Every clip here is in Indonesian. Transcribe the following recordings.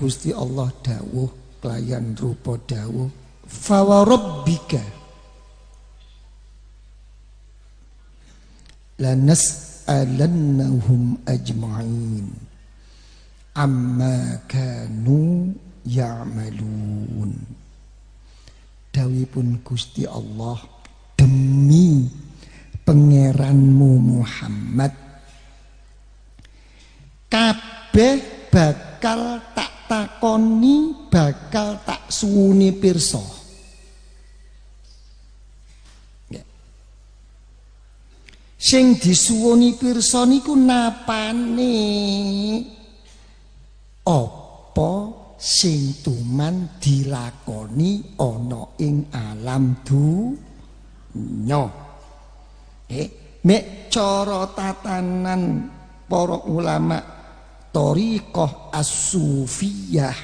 Gusti Allah dawuh kelayan rupa dawuh fawarabbika lanas'alannahum ajma'in amma kanu ya'malun. Dawipun Gusti Allah demi pangeranmu Muhammad kabeh bakal tak takoni bakal tak suwuni pirsa. Ya. sing disuwuni pirsa niku napane? Apa sing tuman dilakoni ana ing alam dunya? Eh mek cara tatanan para ulama Torikoh as-sufiyah.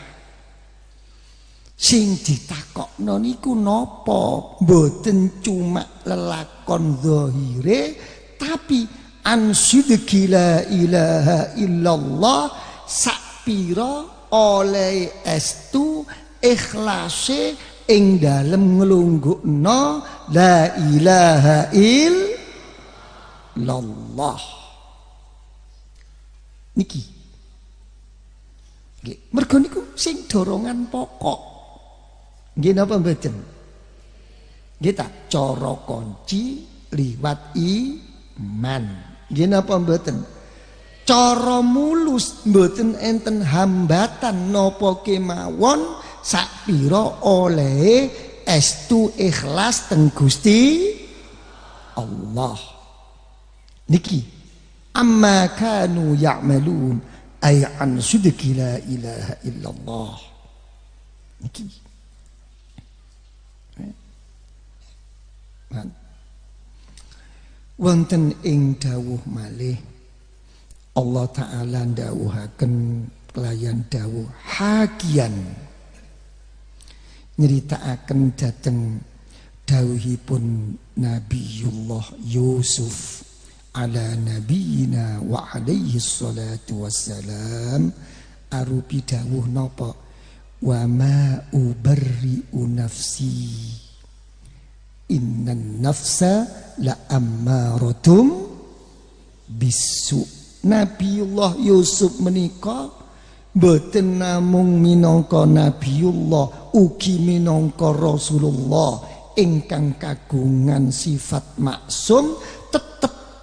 Sing ditakokno niku napa? Mboten cuma lelakon zahire tapi an la ilaha illallah sakpira oleh estu ikhlase ing dalem nglunggukno la ilaha illallah. Niki Nggih, mergo niku sing dorongan pokok. Nggih napa mboten? Nggih ta, cara kunci liwat iman. Nggih napa mboten? Cara mulus mboten enten hambatan napa kemawon sak pira oleh estu ikhlas teng Gusti Allah. Niki amma kanu ya'malun ay an sidqi la ilaha illallah niki. Man. wonten ing dawuh malih Allah taala dawuhaken kelayan dawuh hakian. Nyeritakaken dhateng dawuhipun Nabiullah Yusuf ala nabiyina wa alaihi salatu wassalam. Arupi dawuh napa? Wa ma ubarri'u nafsi. Innan nafsa la ammaratum bisu Nabiullah Yusuf menika boten namung minangka Nabiullah ugi minangka Rasulullah. Ingkang kagungan sifat maksum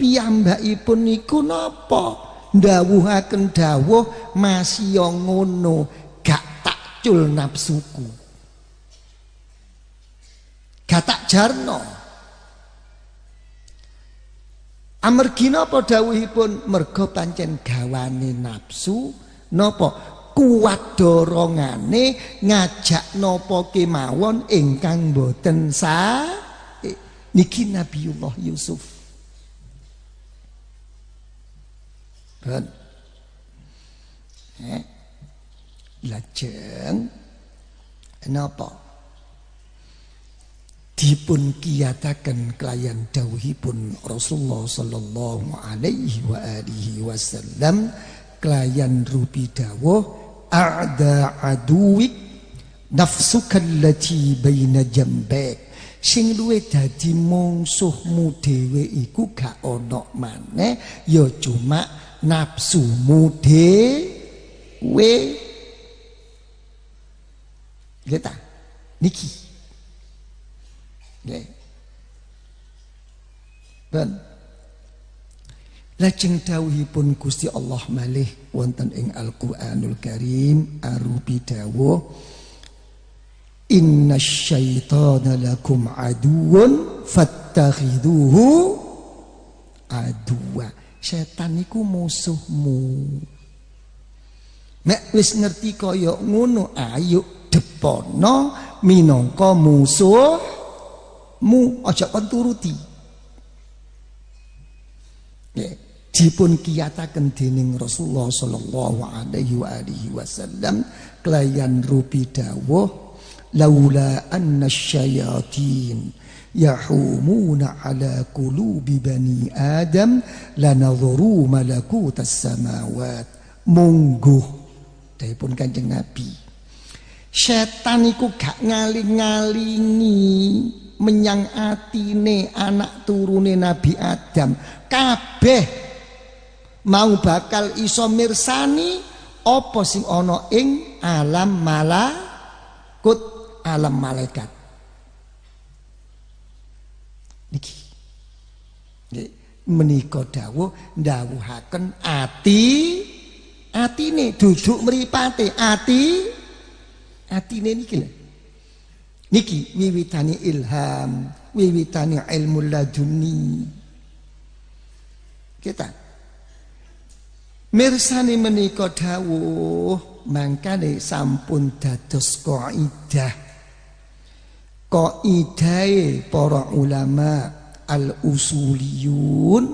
piyambakipun niku napa? Ndawuhaken dawuh masih ngono gak takcul nafsuku. Gak tak jarno. Amargi napa dawuhipun? Mergo pancen gawane nafsu napa? Kuat dorongane ngajak napa kemawon ingkang boten sa niki Nabiullah Yusuf Ben. Eh. Lajeng napa? Dipun kiyataken kelayan dawuhipun Rasulullah sallallahu alaihi wa alihi wasallam kelayan rupi dawuh a'da aduwik nafsuka allati baina jambek sing luwe dadi mungsuhmu dhewe iku gak ana maneh ya cuma nafsumu dhewe Gita niki. Nggih. Ben. Lajeng dawuhipun Gusti Allah malih wonten ing Al-Qur'anul Karim arupi dawuh Inna syaitana lakum aduun fattakhiduhu aduwa setan iku musuhmu. Nek wis ngerti kaya ngono ayo depono minangka musuhmu. Aja kon turuti ya dipun kiyataken dening Rasulullah sallallahu alaihi wa alihi wasallam kelayan rupi dawuh laula anna syayatin yahumuna ala qulubi bani adam lanadhuru malakutas samawat mungguh dahipun Kanjeng Nabi. Setan iku gak ngaling-ngalingi menyang atine anak turune Nabi Adam. Kabeh mau bakal iso mirsani apa sing ana ing alam malakut, alam malaikat. Niki. Nggih, menika dawuh ndawuhaken ati atine duduk mripate ati atine niki lho. Niki wiwitane ilham wiwitane ilmu laduni. Kita mirsani menika dawuh mangkane sampun dados kaidah kaidahe para ulama al usuliyun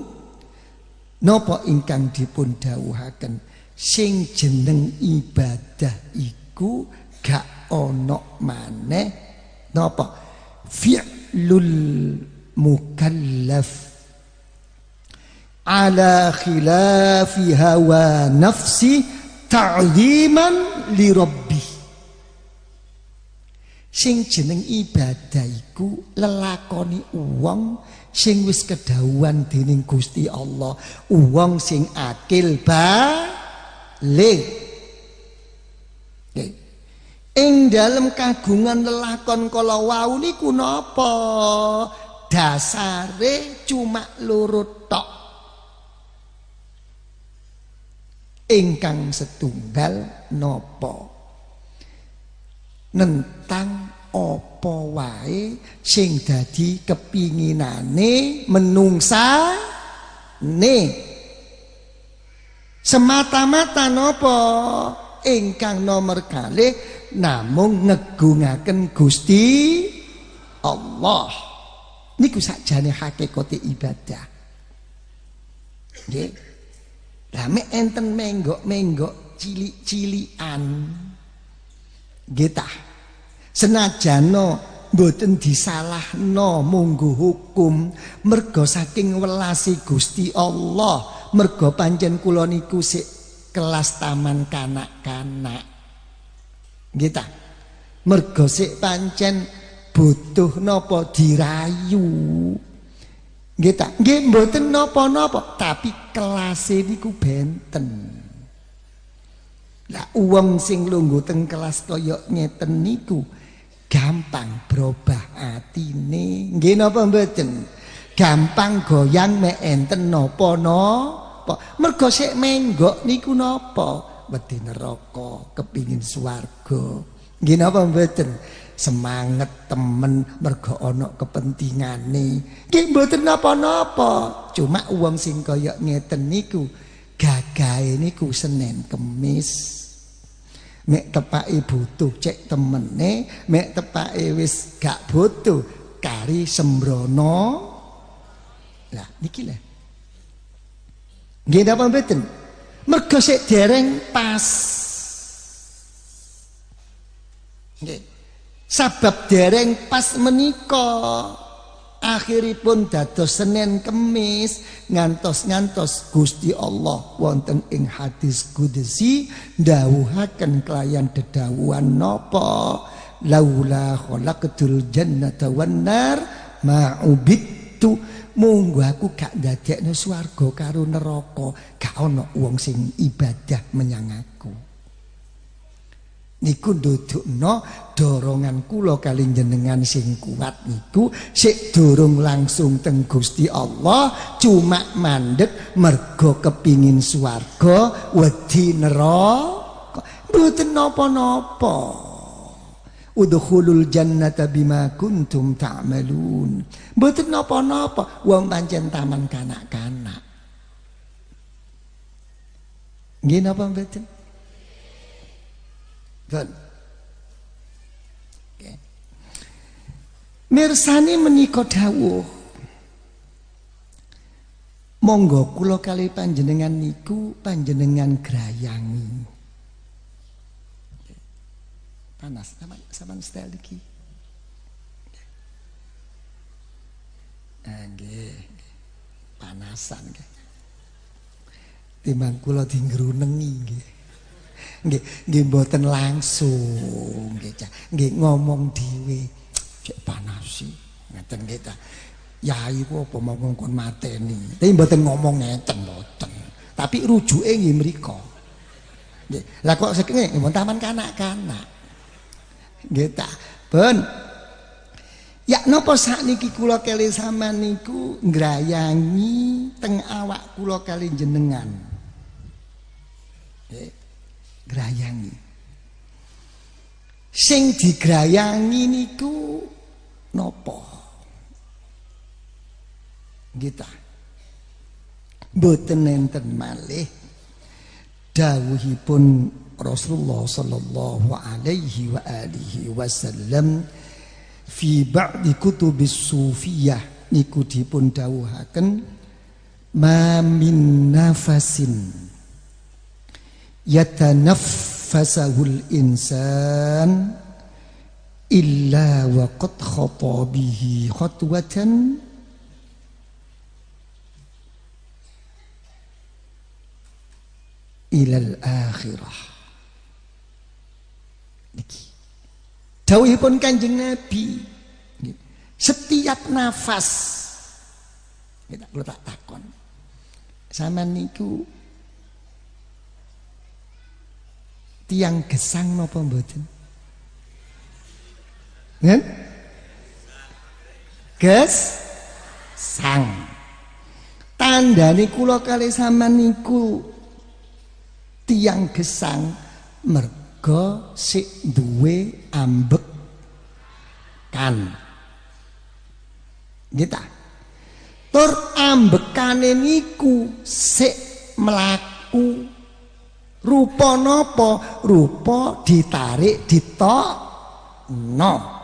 napa ingkang dipun dawuhaken sing jeneng ibadah iku gak ana maneh napa? Fi'lul mukallaf. Ala khilafi hawa nafsi ta'ziman li rabbi sing jeneng ibadah iku lelakoni wong sing wis kedawuhan dening Gusti Allah. Wong sing akil ba le ing dalam kagungan lelakon kala wau niku napa? Dasare cuma loro tok. Ingkang setunggal napa? Nentang apa wae sing dadi kepinginane menungsa ne Semata-mata nopo ingkang nomor kali namung ngegungaken Gusti Allah. Niku sakjane hakikate ibadah. Nggih. Lah mek enten menggok-menggok cilik-cilikan. Nggih. Senajano mboten disalahno munggu hukum mergo saking welasi Gusti Allah mergo pancen kula niku kelas taman kanak-kanak. Nggih ta? Mergo sik pancen butuh napa dirayu. Nggih ta? Nggih mboten napa-napa, tapi kelas niku benten. Lah uang sing lungguh teng kelas kaya ngeten niku gampang berubah atine. Nggih napa mboten? gampang goyang mek enten napa napa mergo sik menggok niku napa? Wedi neraka kepingin swarga. Nggih napa mboten? Semangat temen mergo ana kepentingane. Nggih mboten napa-napa. Cuma uang sing kaya ngeten niku gagahe niku Senin Kemis mek tepake butuh cek temene mek tepake wis gak butuh kari sembrono lah niki lah. Nggih napa mboten? Mergo sik dereng pas. Nggih. Sabab dereng pas menika akhiripun dados Senin Kemis ngantos-ngantos Gusti Allah wonten ing hadis qudsi dawuhaken kelayan dedawuhan napa laula khalaqtul jannata wan nar ma'ubittu Monggo aku gak ndadekno swarga karo neraka, gak ana wong sing ibadah menyang aku. Niku ndudukno dorongan kula kali jenengan sing kuat niku sik dorong langsung teng Gusti Allah cuma mandek mergo kepingin swarga wedi neraka. Mboten napa-napa. Udkhulul jannata bima kuntum ta'malun. Mboten napa-napa wong pancen taman kanak-kanak. Nggih napa mboten? Bon. Okay. Mirsani menika dawuh. Monggo kula kali panjenengan niku panjenengan grayangi. panas sama sama style iki nggih panasan nggih timbang kula dingrunengi nggih Nggih, nggih mboten langsung nggih. Nggih ngomong dhewe. Cek panas sih. Ngeten nggih ta. Yai ku apa mau ngongkon mateni. Tapi mboten ngomong ngeten mboten. Tapi rujuke nggih mriku. Nggih. Lah kok sekene mun taman kanak-kanak. Nggih ta. Ben. Ya napa sakniki kula kali sampean niku ngrayangi teng awak kula kali jenengan. Nggih. Grayangi. Sing digrayangi niku napa? Kita. Mboten enten malih dawuhipun Rasulullah sallallahu alaihi wa alihi wasallam fi ba'di kutubis sufiyah niku dipun dawuhaken ma min nafasin yatanaffasahul insan illa wa qad khata bihi khatwatan ilal akhirah niki Kanjeng Nabi. Setiap nafas. Kita tak takon. Sama niku tiang gesang napa mboten Ngen? Ges sang. Tandane kula kali sampean niku tiang gesang merga sik duwe ambek kan kita tur ambekane niku sik melaku rupa napa? Rupa ditarik ditok no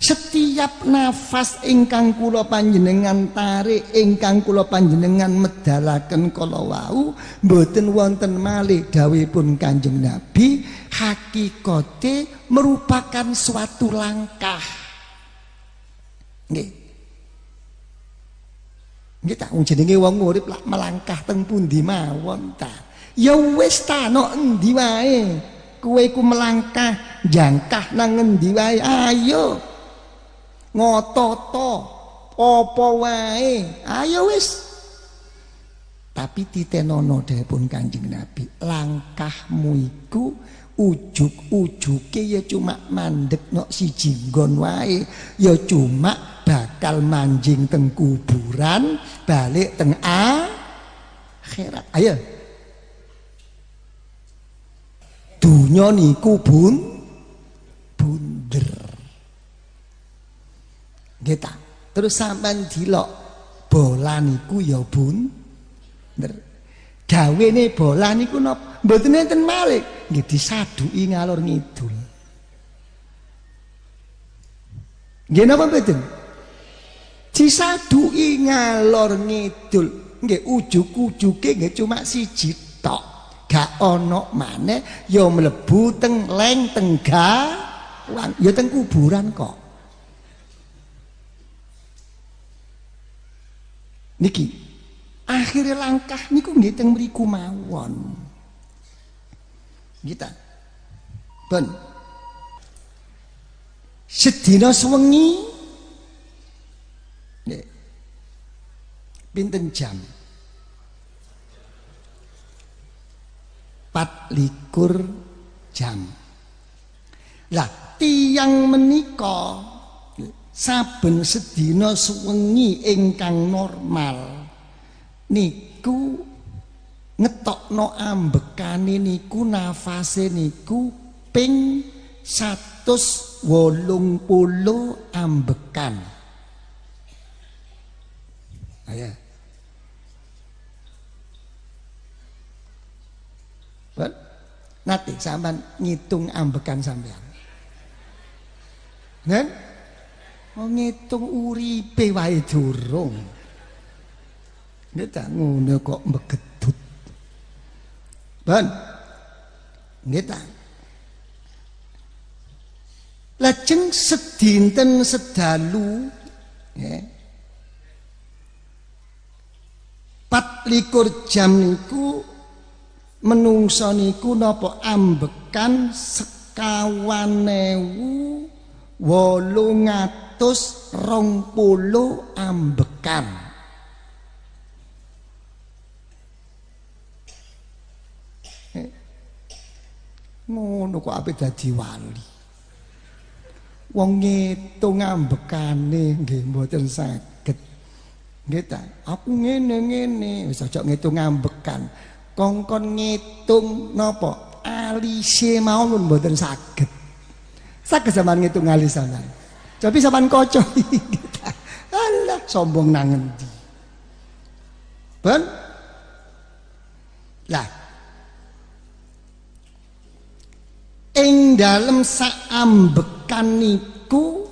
setiap nafas ingkang kula panjenengan tarik ingkang kula panjenengan medalaken kala wau mboten wonten malih dawuhipun Kanjeng Nabi hakikate merupakan suatu langkah. Nggih nggih tak jenenge wong urip lak melangkah teng pundi mawon ta? Ya wis ta no endi wae? Kowe ku melangkah jangkah nang endi wae? Ayo. Ngototo apa wae? Ayo wis. Tapi titenono pun Kanjeng Nabi langkahmu iku ujuk-ujuke ya cuma mandek nok siji nggon wae ya cuma bakal manjing teng kuburan balik teng akhirat ayo dunya niku bun bunder Kita. Terus sampean dilok bola niku ya bun. Gawene bola niku napa? Mboten enten malih, nggih disaduki ngalor ngidul. Nggih napa? Disaduki ngalor ngidul. Nggih ujug-ujuge nggih cuma siji tok. Gak ana maneh ya mlebu teng leng tengga ya teng kuburan kok. niki akhirnya langkah niku nggih teng mriku mawon kita ben sedina sewengi pinten jam? Pat likur jam. Lah tiang menikah saben sedina suwengi ingkang normal niku ngetokno ambekane niku nafase niku ping 180 ambekan. Ayo nanti sampean ngitung ambekan sampean. Nen? Oh ngitung uripe wae durung. Nek ngono kok megedut. Ban. Nggih. Lajeng sedinten sedalu nggih. Pat likur jam niku menungso niku napa ambekan sekawan ewu wolung atus rong puluh ambekan. Eh, ngono kok ape dadi wali. Wong ngitung ambekane nggih mboten saged. Nggih ta? Aku ngene ngene wis aja ngitung ambekan kongkon ngitung napa alise mawon mboten saged. Saged sampean ngitung alis sampean. Tapi sampean kaca Allah sombong nang endi? Ben? Lah ing dalem saambekan niku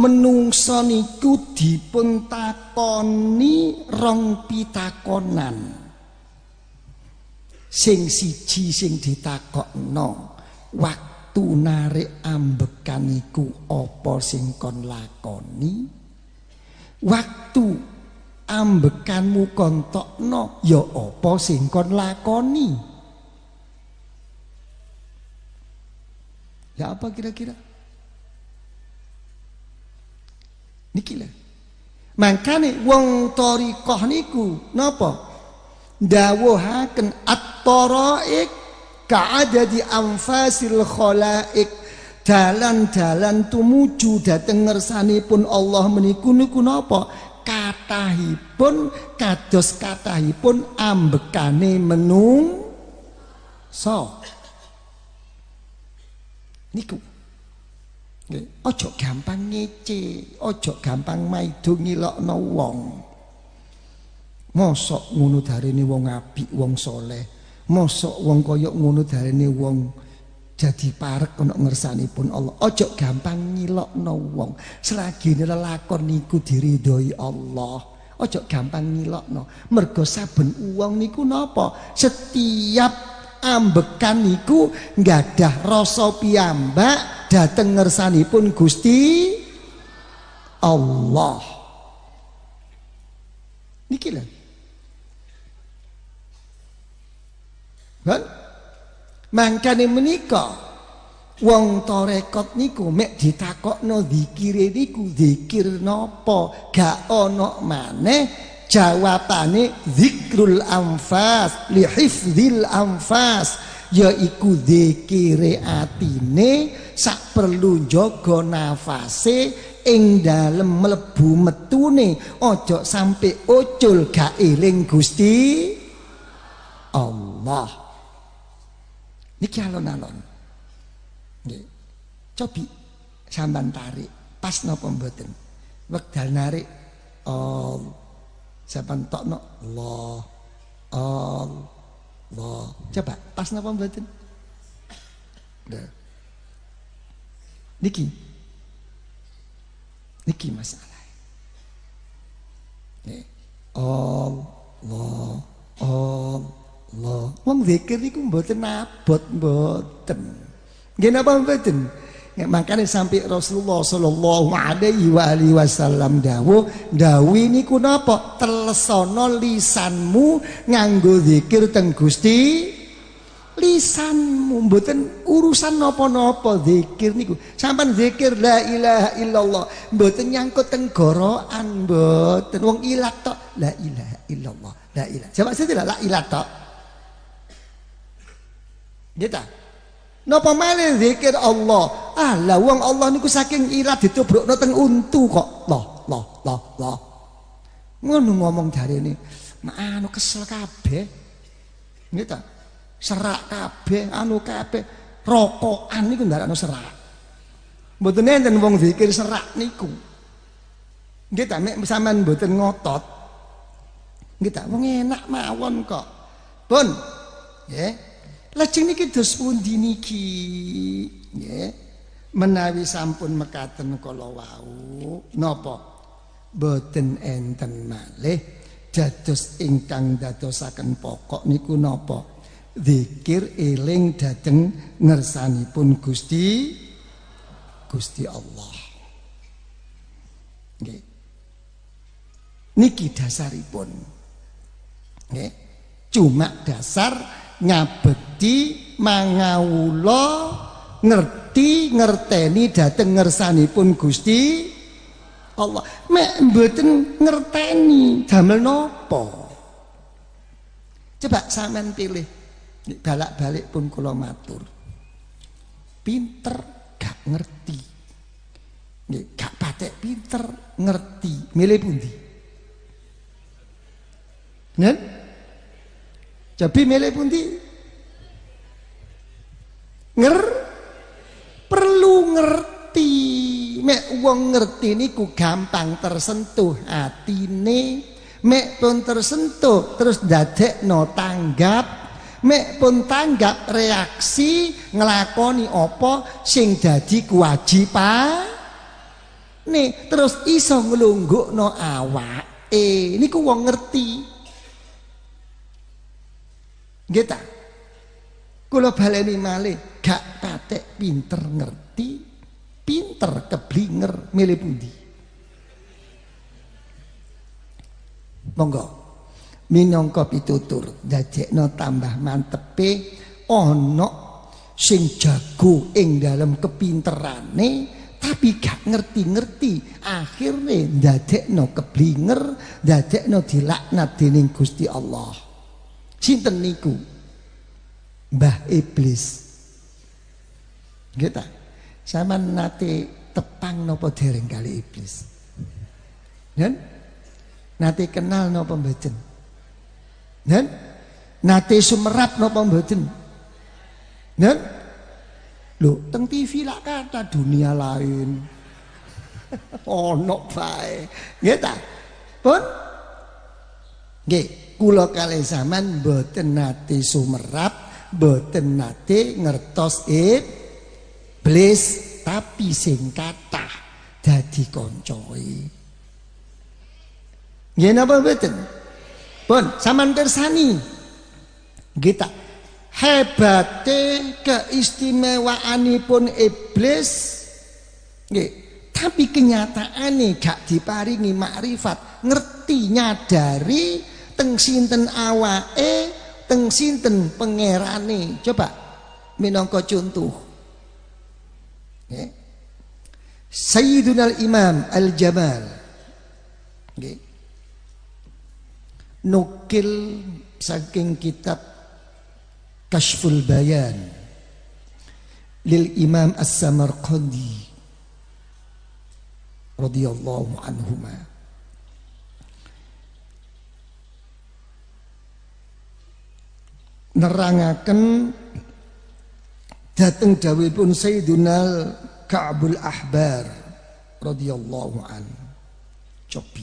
menungso niku dipun takoni rong pitakonan sing siji sing ditakokno waktu narik ambekan iku apa sing kon lakoni? Waktu ambekanmu kontokno ya apa sing kon lakoni? Ya apa kira-kira? Niki lah makane wong torikoh niku napa dawuhaken at-taraik ka'adadi anfasil khalaik dalan-dalan tumuju dhateng ngersanipun Allah meniku niku napa? Katahipun kados katahipun ambekane menung so niku. Ojo gampang ngece ojo gampang maido ngilokno wong Mosok ngono darene wong apik, wong soleh. Mosok wong kaya ngono darene wong jadi parek ana ngersanipun Allah. Ojo gampang ngilokno wong. Selagi lelakon niku diridhoi Allah. Ojo gampang ngilokno. Mergo saben wong niku napa? Setiap ambekan niku nggadah rasa piyambak dhateng ngersanipun Gusti Allah. Niki lho. Kan? Mangkane menika wong tarekat niku mek ditakokno zikire niku zikir napa gak ana maneh jawabane zikrul anfas li hifdzil anfas yaiku zikire atine sak perlu jaga nafase ing dalem mlebu metune aja sampe ucul gak eling Gusti Allah Niki alon-alon. Nggih. Cobi sampean tarik, pas napa mboten? Wekdal narik all sampean tokno Allah. Allah. Coba pas napa mboten? Niki. Niki masalah. Nggih. Allah. Allah. Allah. Wong zikir niku mboten abot mboten. Nggih napa mboten? Ya, makanya sampai Rasulullah Sallallahu Alaihi wa alihi Wasallam dawu dawi niku napa? Telesono lisanmu nganggo zikir teng Gusti lisanmu. Mboten urusan napa-napa zikir niku. Sampean zikir la ilaha illallah. Mboten nyangkut teng gorokan mboten. Wong ilat tok la ilaha illallah la ilaha coba saya la ilaha tok Gitu. Napa malih zikir Allah? Ah, lah wong Allah niku saking ira ditubrukno teng untu kok. Loh, loh, loh, loh. Ngono ngomong mak anu kesel kabeh. Gitu. Serak kabeh, anu kabeh. Rokokan niku ndarakno serak. Mboten enten wong zikir serak niku. Gitu, mek sampean mboten ngotot. Gitu, wong enak mawon kok. Pun, nggih. Lajeng niki dos pundi niki? Nggih. Menawi sampun mekaten kala wau, napa? Boten enten malih dados ingkang dadosaken pokok niku napa? Zikir eling dhateng ngersanipun Gusti Gusti Allah. Nggih. Niki dasaripun. Nggih. Cuma dasar ngabekti mangawula ngerti ngerteni dhateng ngersanipun Gusti Allah. Mek mboten ngerteni damel napa? Coba sampean pilih. Balak-balik pun kula matur. Pinter gak ngerti. Gak patek pinter ngerti. Milih pundi? Nen? Jadi milih pundi? Nger perlu ngerti. Mek wong ngerti niku gampang tersentuh atine. Mek pun tersentuh terus dadekno tanggap. Mek pun tanggap reaksi ngelakoni apa sing dadi kewajiban. Nih terus iso nglunggukno awak. Eh niku wong ngerti. Nggih ta? Kula baleni malih, gak patek pinter ngerti, pinter keblinger milih pundi. Monggo. Minangka pitutur dadekno tambah mantepe ana sing jago ing dalam kepinterane tapi gak ngerti-ngerti akhirnya dadekno keblinger dadekno dilaknat dening Gusti Allah Sinten niku? Mbah Iblis. Ta? Sampeyan nate tepang napa dereng kali iblis? Nen? Nate kenal napa mboten? Nen? Nate sumerap napa mboten? Nen? Lho, teng TV lak kata dunia lain. Ono bae. Nggih ta? Pun? Nggih kula kalih zaman boten nate sumerap boten nate ngertos iblis tapi sing kathah dadi koncoe nggih napa boten pun sampean pirsani. Kita hebate keistimewaanipun iblis nggih tapi kenyataane gak diparingi makrifat ngerti nyadari teng sinten awake teng sinten pangerane? Coba minangka contoh. Nggih. Imam Al-Jamal. Nggih. Nukil saking kitab Kashful Bayan. Lil Imam As-Samarqandi. Radhiyallahu anhumah nerangaken dateng dawuhipun Sayyiduna Ka'bul Ahbar radhiyallahu an. Cobi.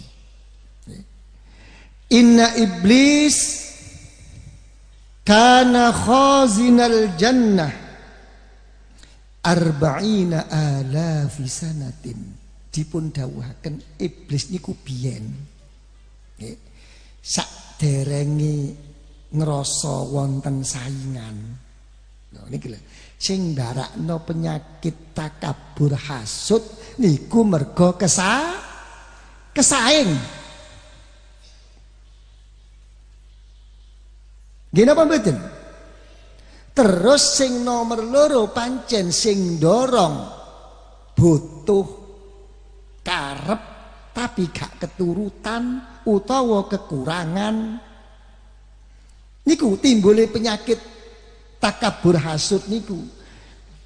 Inna iblis kana khazinal jannah arba'ina alafi sanatin dipun dawuhaken iblis niku biyen sak derengi ngerasa wonten saingan. Lho niki lho. Sing ndarakno penyakit takabur hasud niku mergo kesa kesaing. Gini apa? Terus sing nomor loro pancen sing dorong butuh karep tapi gak keturutan utawa kekurangan Niku timbule penyakit takabur hasud niku.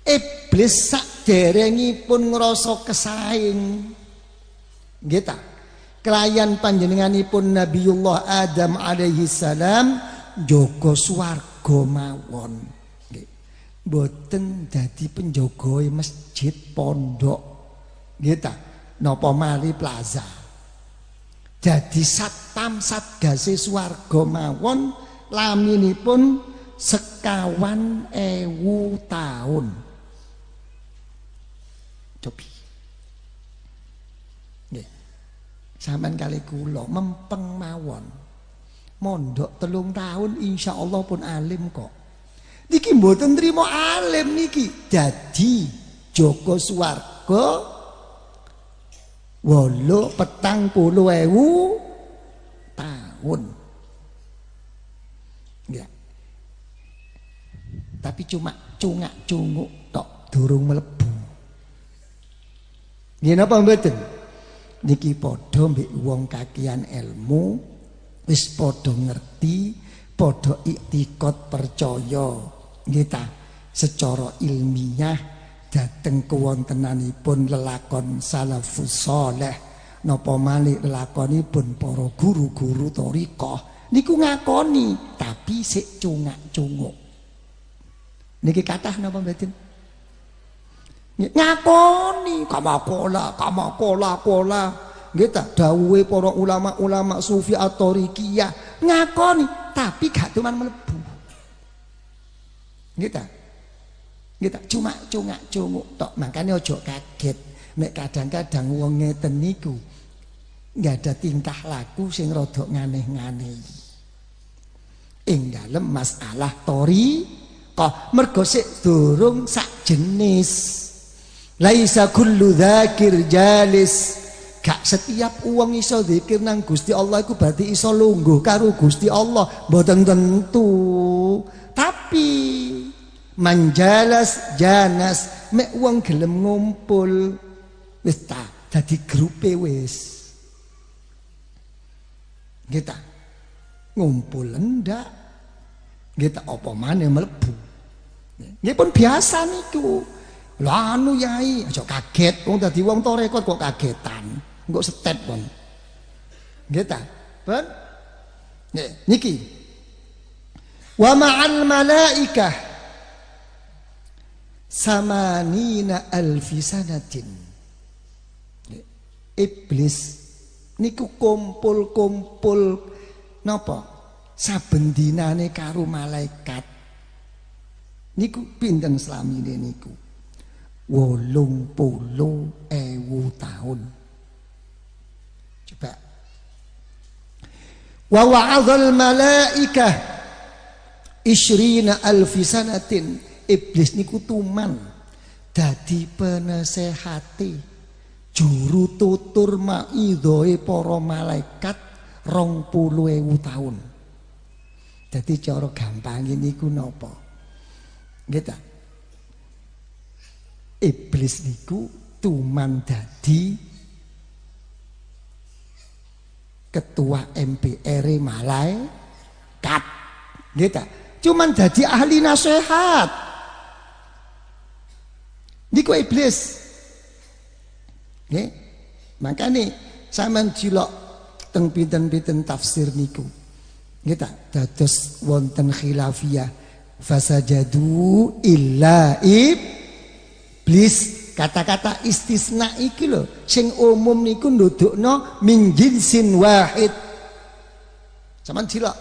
Iblis sak derengipun ngrasa kesaing. Nggih ta? Kelayan panjenenganipun Nabiullah Adam alaihi salam jaga swarga mawon. Nggih. Mboten dadi penjaga masjid pondok. Nggih ta? Napa mali plaza. Jadi satam satgase swarga mawon laminipun sekawan ewu tahun cobi. Nggih. Sampean kali kula mempeng mawon. Mondok telung tahun insya Allah pun alim kok. Niki mboten trimo alim niki. Dadi Joko Swarga wolo petang puluh ewu tahun tapi cuma cungak-cunguk tok durung melebu. Nggih napa mboten? Niki padha mbek wong kakian ilmu wis padha ngerti, padha iktikad percaya. Nggih ta? Secara ilmiah dateng kewontenanipun lelakon salafus saleh napa malih lelakonipun para guru-guru thariqah niku ngakoni tapi sik cungak-cunguk. Niki kathah napa mboten? Ngakoni kamakola, kamakola, kola. Nggih ta dawuhe para ulama-ulama sufi atau rikiyah ngakoni tapi gak cuman mlebu. Nggih ta cuma cungak-cunguk tok. Makane aja kaget nek kadang-kadang wong ngeten niku nggak ada tingkah laku sing rodok nganeh-nganeh. Ing dalem masalah tori kok mergo sik durung sak jenis. Laisa kullu dzakir jalis. Gak setiap uang iso zikir nang Gusti Allah iku berarti iso lungguh karo Gusti Allah, mboten tentu. Tapi manjalas janas mek uang gelem ngumpul wis ta dadi grupe wis. Kita ngumpul ndak. Kita apa maneh mlebu. Nggih pun biasa niku. Lah anu yai, aja kaget wong dadi wong tarekat kok kagetan. Engko step kon. Nggih ta? Ben? Niki. Wa ma'al malaikah samanina alfi sanatin. Iblis niku kumpul-kumpul napa? Saben dinane karo malaikat. Niku pinten slamine niku? wolung puluh ewu tahun. Coba. Wa wa'adhal malaikah isyrina alfi sanatin. Iblis niku tuman dadi penasehati juru tutur maidhoe para malaikat rong puluh ewu tahun. Jadi cara gampang ini ku nopo. Gitu. Iblis niku tuman dadi ketua MPR malaikat. Gitu. Cuman dadi ahli nasihat. Niku iblis. Nggih. Makane sampean cilok teng pinten-pinten tafsir niku. Nggih ta? Dados wonten khilafiyah. Fasajadu illa iblis. Kata-kata istisna iki lho. Sing umum niku ndudukno min jinsin wahid. Sampean cilok.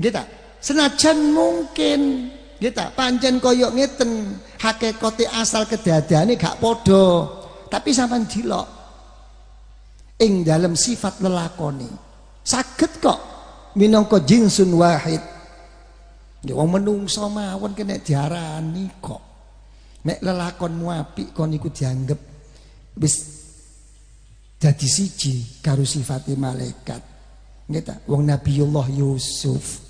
Nggih ta? Senajan mungkin. Nggih ta? Pancen kaya ngeten. Hakikate asal kedadane gak padha tapi sampean cilok ing dalam sifat lelakoni saged kok minangka jinsun wahid Ya wong menungso mawon kena diarani kok. Nek lelakonmu apik kon iku dianggep wis dadi siji karo sifate malaikat. Nggih ta? Wong Nabiullah Yusuf.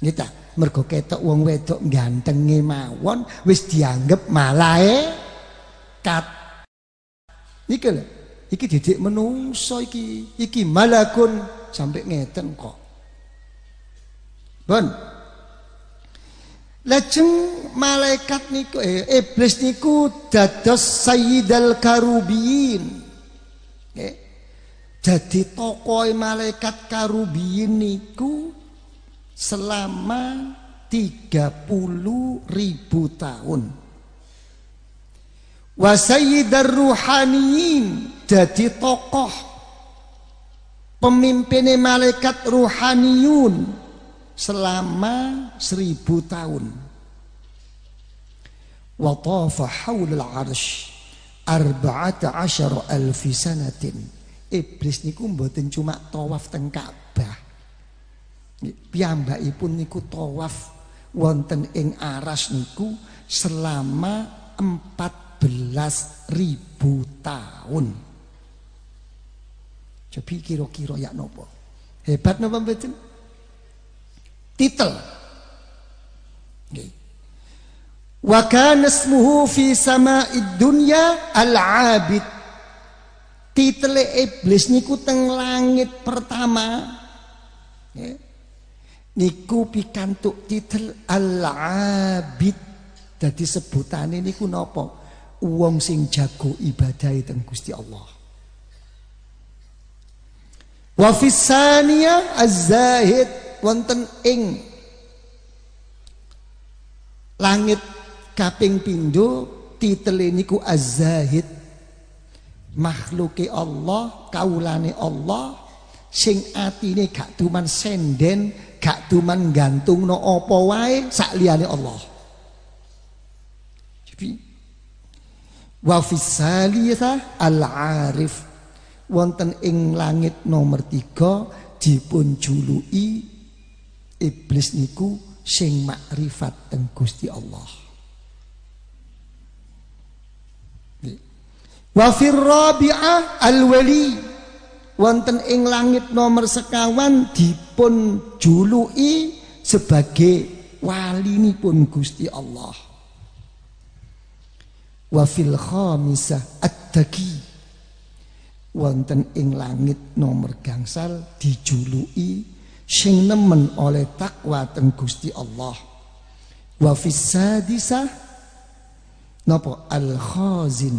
Nggih ta? Mergo ketok wong wedok gantenge mawon wis dianggep malaikat. Iki lho, iki didik menungso iki. Iki malakun sampai ngeten kok. Bon, Lajeng malaikat niku eh, iblis niku dados sayyidal karubiyin. Nggih. Jadi tokoh malaikat karubiyin niku selama 30 ribu tahun. Wa sayyidar ruhaniyin jadi tokoh pemimpin malaikat ruhaniyun selama seribu tahun. Wa tafa haula al-arsh arba'ata asyara alfi sanatin. Iblis niku mboten cuma tawaf teng Ka'bah. Piyambakipun niku tawaf wonten ing aras niku selama 14 ribu tahun. Coba kira-kira ya nopo. Hebat napa mboten? titel Nggih. Wa kana ismuhu fi sama'id dunya al-'abid. Titele iblis niku teng langit pertama. Niku pikantuk titel al-'abid. Dadi sebutane niku napa? Wong sing jago ibadah teng Gusti Allah. Wa fisaniya az-zahid wonten ing langit kaping pindho titele niku az-zahid makhluke Allah kaulane Allah sing atine gak tuman senden gak tuman gantungno apa wae sak liyane Allah jadi wa fisalisa al-arif wonten ing langit nomor tiga dipun juluki iblis niku sing makrifat teng Gusti Allah. Wa fir rabi'ah al-wali wonten ing langit nomor sekawan dipun juluki sebagai wali nipun Gusti Allah. Wa fil khamisah at-taqi wonten ing langit nomor gangsal dijuluki sing nemen oleh takwa teng Gusti Allah. Wa fisadisa napa? Al khazin.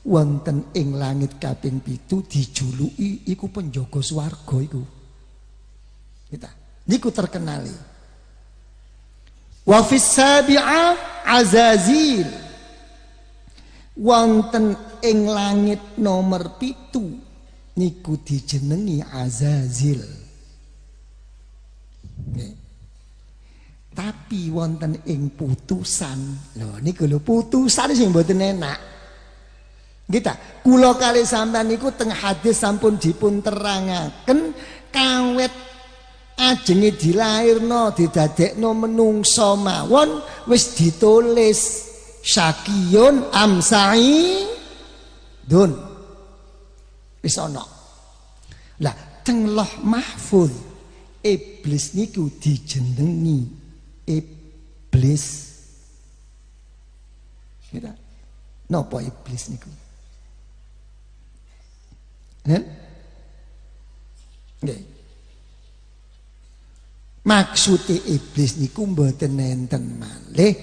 Wonten ing langit kaping pitu dijuluki iku penjaga swarga iku. Kita niku terkenali. Wa fisabi'a azazil wonten ing langit nomor pitu niku dijenengi Azazil. Tapi wonten ing putusan, lho niku lho putusan sing mboten enak. Kita kula kali sampean niku teng hadis sampun dipun terangaken kawet ajenge dilairno didadekno menungso mawon wis ditulis syakiyun amsai dun wis ana lah teng loh mahfuz iblis niku dijenengi iblis kita napa iblis niku Nen? Nggih. Maksude iblis niku mboten enten malih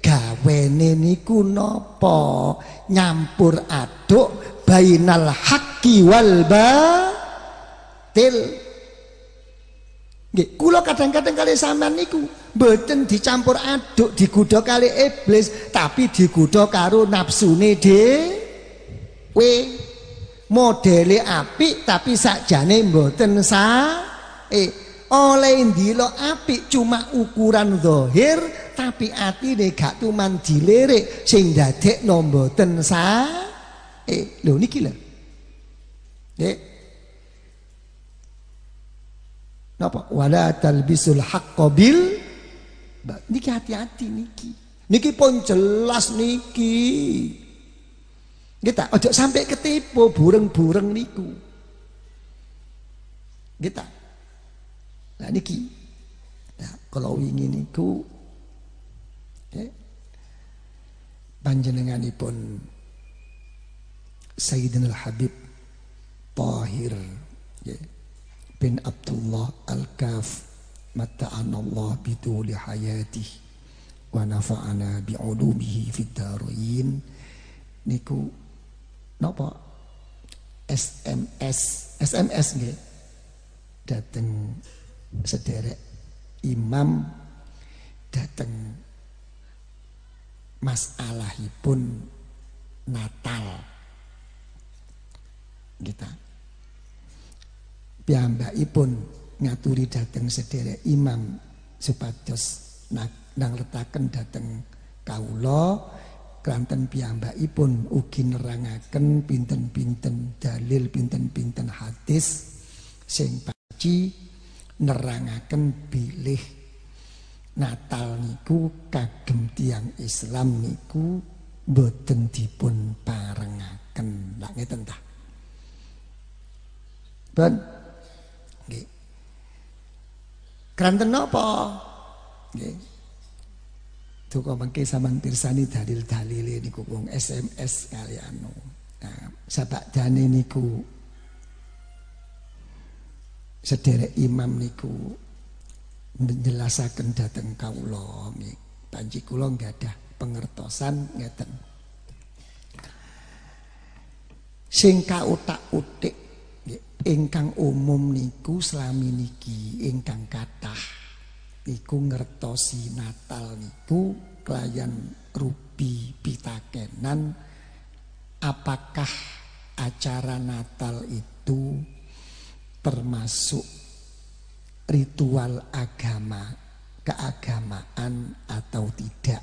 gawene niku napa? Nyampur aduk bainal haqqi wal batil. Nggih kula kadang-kadang kali sampean niku mboten dicampur aduk digodha kali iblis tapi digodha karo nafsune dhewe. Modele apik tapi sakjane mboten sa eh oleh ndilo apik cuma ukuran zahir tapi atine gak tuman dilirik sing dadekno mboten sa? Eh lho niki lho. Nggih Napa? Wala talbisul haqqo bil niki hati-hati niki. Niki pun jelas niki. Kita ojo sampai ketipu bureng-bureng niku. Kita Nah niki. Nah, kalau ingin niku ya, panjenenganipun Sayyidina Al-Habib Tahir ya, bin Abdullah Al-Kaf mata'anallah bituli hayati wa nafa'ana bi'ulumihi fid darain. Niku napa? SMS SMS nggih. Dateng sederek imam dateng masalahipun Natal. Kita piyambakipun ngaturi dateng sederek imam supados nang letaken dateng kawula. Klanten piyambakipun ugi nerangaken pinten-pinten dalil pinten-pinten hadis sing paci nerangaken bilih Natal niku kagem tiang Islam niku boten dipun parengaken. Lak ngeten ta? Ben nggih. Kranten napa nggih. Duka mengke sampean pirsani dalil-dalile niku wong SMS kali anu. Nah, sabak dane niku sederek imam niku menjelasaken dhateng kawula nggih. Panji kula ada pengertosan ngeten. Sing kautak-utik ingkang umum niku selami niki ingkang kathah iku ngertosi Natal niku kelayan rupi pitakenan apakah acara Natal itu termasuk ritual agama keagamaan atau tidak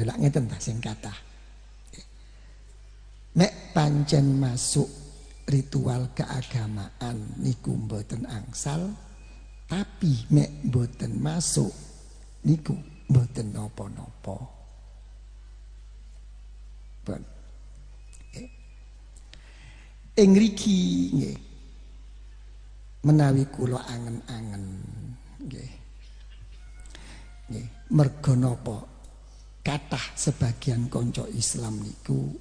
lha ngeten ta sing kathah nek pancen masuk ritual keagamaan niku mboten angsal tapi mek boten masuk niku boten nopo-nopo. Ben. Ing riki nggih. Menawi kula angen-angen nggih. Nggih, merga napa? Kathah sebagian kanca Islam niku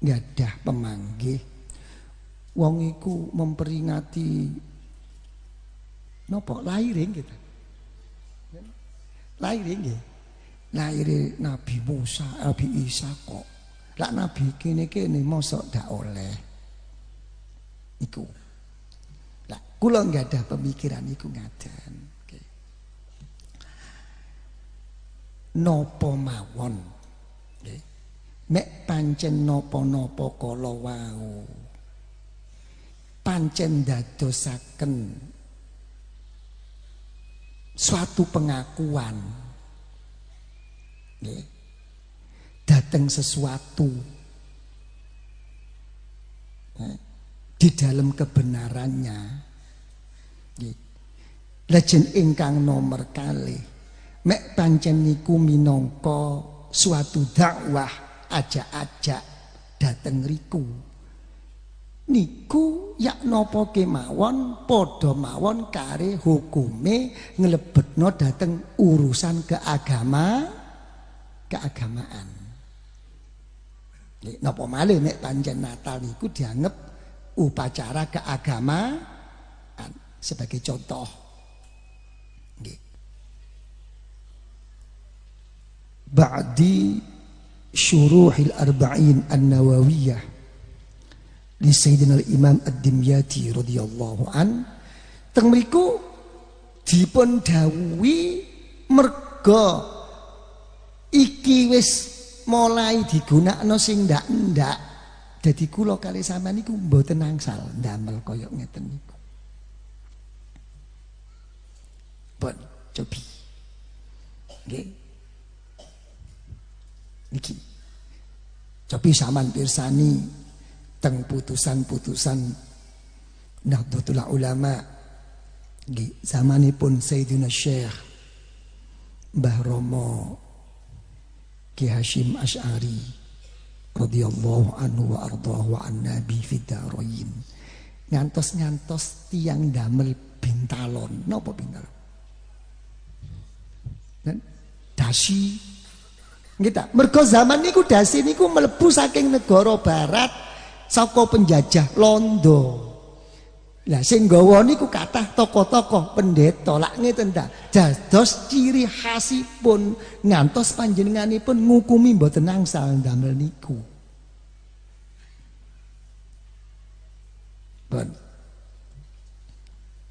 gadah pemanggih wong iku memperingati Nopo lahirin kita. Lahirin nggih. Lahir Nabi Musa, Nabi Isa kok. Lah Nabi kene-kene mosok dak oleh. Iku. Kula nggak ada pemikiran iku ngaten. Okay. Nopo mawon. Okay. Mek pancen nopo-nopo kala wau. Pancen dadosaken suatu pengakuan datang sesuatu di dalam kebenarannya legend ingkang nomor kali. Mek pancen niku minangka suatu dakwah ajak-ajak dateng riku. Niku yak nopo kemawon padha mawon kare hukume nglebetno dateng urusan keagama keagamaan. Nek napa malih nek panjen Natal niku dianggap upacara keagamaan sebagai contoh. Ba'di syuruhil arba'in an-nawawiyah di Sayyidina Imam Ad-Dimyati radhiyallahu an. Teng mriku dipun dawuhi merga iki wis mulai digunakno sing ndak-ndak. Dadi kali sampean niku mboten angsal ndamel kaya ngeten niku pun cobi nggih niki. Cobi sampean pirsani teng putusan-putusan Nahdlatul Ulama di zamanipun Sayyidina Syekh Mbah Romo Ki Hashim Ash'ari radhiyallahu anhu wa ardahu wa an nabi fidarain ngantos-ngantos tiang damel bintalon. Napa bintalon dasi. Kita mergo zaman niku dasi niku mlebu saking negara barat saka penjajah londo. Lah sing niku kathah tokoh-tokoh pendeta lak ngeten ta dados ciri khasipun ngantos panjenenganipun ngukumi mboten angsal ndamel niku. Pun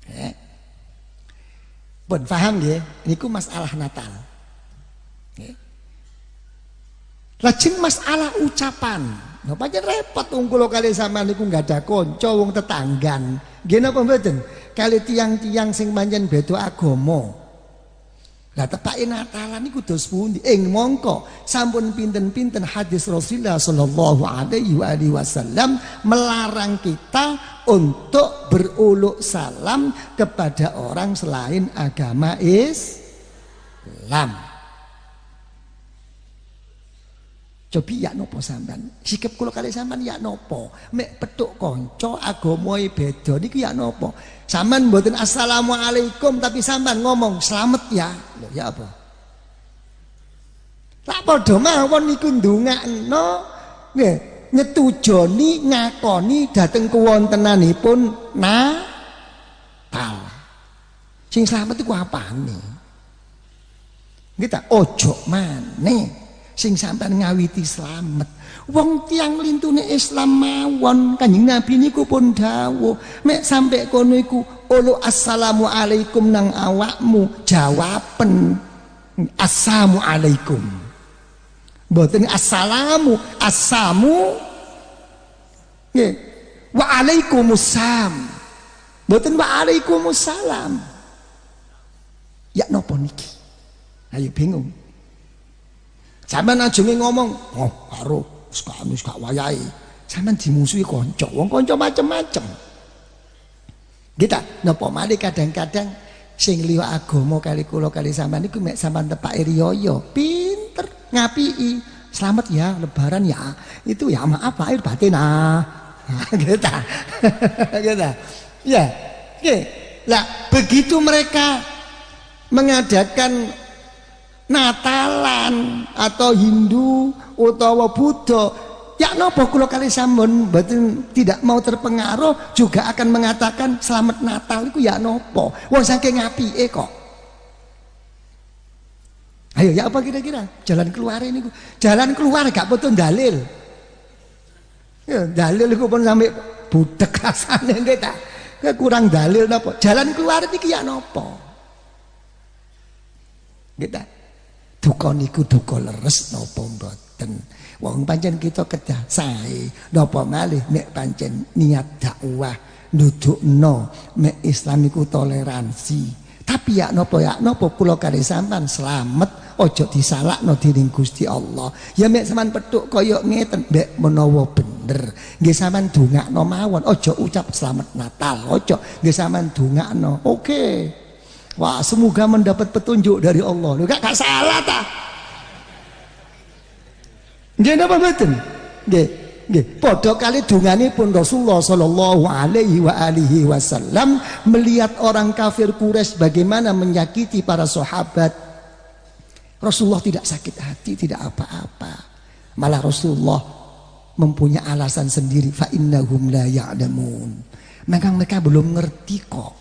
eh Pun paham nggih niku masalah Natal nggih Lajeng masalah ucapan Nah, pancen repot wong kula kali sampean niku enggak ada kanca wong tetanggan. Nggih napa mboten? Kali tiang-tiang sing pancen beda agama. Lah tepake Natalan niku dos pundi? Ing mongko sampun pinten-pinten hadis Rasulullah sallallahu alaihi wasallam melarang kita untuk beruluk salam kepada orang selain agama Islam. Cobi ya nopo sampean. Sikap kula kali sampean ya nopo. Mek petuk kanca agamae beda niku ya nopo. Sampean mboten assalamualaikum tapi sampean ngomong selamat ya. Loh ya apa? Tak padha mawon niku ndongakno nggih nyetujoni ngakoni dhateng kuwontenanipun Natal. Sing slamet iku apane? Nggih ta ojo maneh sing sampean ngawiti slamet. Wong tiang lintune Islam mawon Kanjeng Nabi niku pun dawuh mek sampe kono iku ulu assalamu alaikum nang awakmu jawaben assalamu alaikum Mboten assalamu, assamu nggih. Wa alaikumussalam. Mboten wa alaikumussalam. Ya napa niki? Ayo bingung. Sampeyan ajenge ngomong, oh karo sekali gak wayahe. Sampeyan dimusuhi kanca, wong kanca macem-macem. Kita napa malih kadang-kadang sing liya agama kali kula kali sampean niku mek sampean tepake riyaya. Pinter ngapii selamat ya lebaran ya itu ya maaf lahir batin ah gitu gitu ya oke lah begitu mereka mengadakan Natalan atau Hindu utawa Buddha ya nopo kula kali sampun betul tidak mau terpengaruh juga akan mengatakan selamat Natal itu ya nopo wong saking ngapike kok Ayo ya apa kira-kira? Jalan keluar ini Jalan keluar gak betul dalil. Ya, dalil itu pun sampai budek rasanya kita. Kurang dalil napa? Jalan keluar ini ya napa? Kita duka niku duka leres napa mboten. Wong pancen kita kedah sae napa malih nek pancen niat dakwah nudukno mek Islam iku toleransi. Tapi ya nopo ya nopo kula kali sampean selamat ojo disalahno dening Gusti Allah. Ya mek sampean petuk kaya ngeten mek menawa bener. Nggih sampean dongakno mawon ojo ucap selamat Natal, ojo nggih sampean dongakno. Oke. Wah, semoga mendapat petunjuk dari Allah. Lho gak, gak salah ta? Nggih napa mboten? Nggih. Nggih, padha kali pun Rasulullah sallallahu alaihi wa alihi wasallam melihat orang kafir Quraisy bagaimana menyakiti para sahabat. Rasulullah tidak sakit hati, tidak apa-apa. Malah Rasulullah mempunyai alasan sendiri fa innahum la ya'lamun. Maka mereka belum ngerti kok.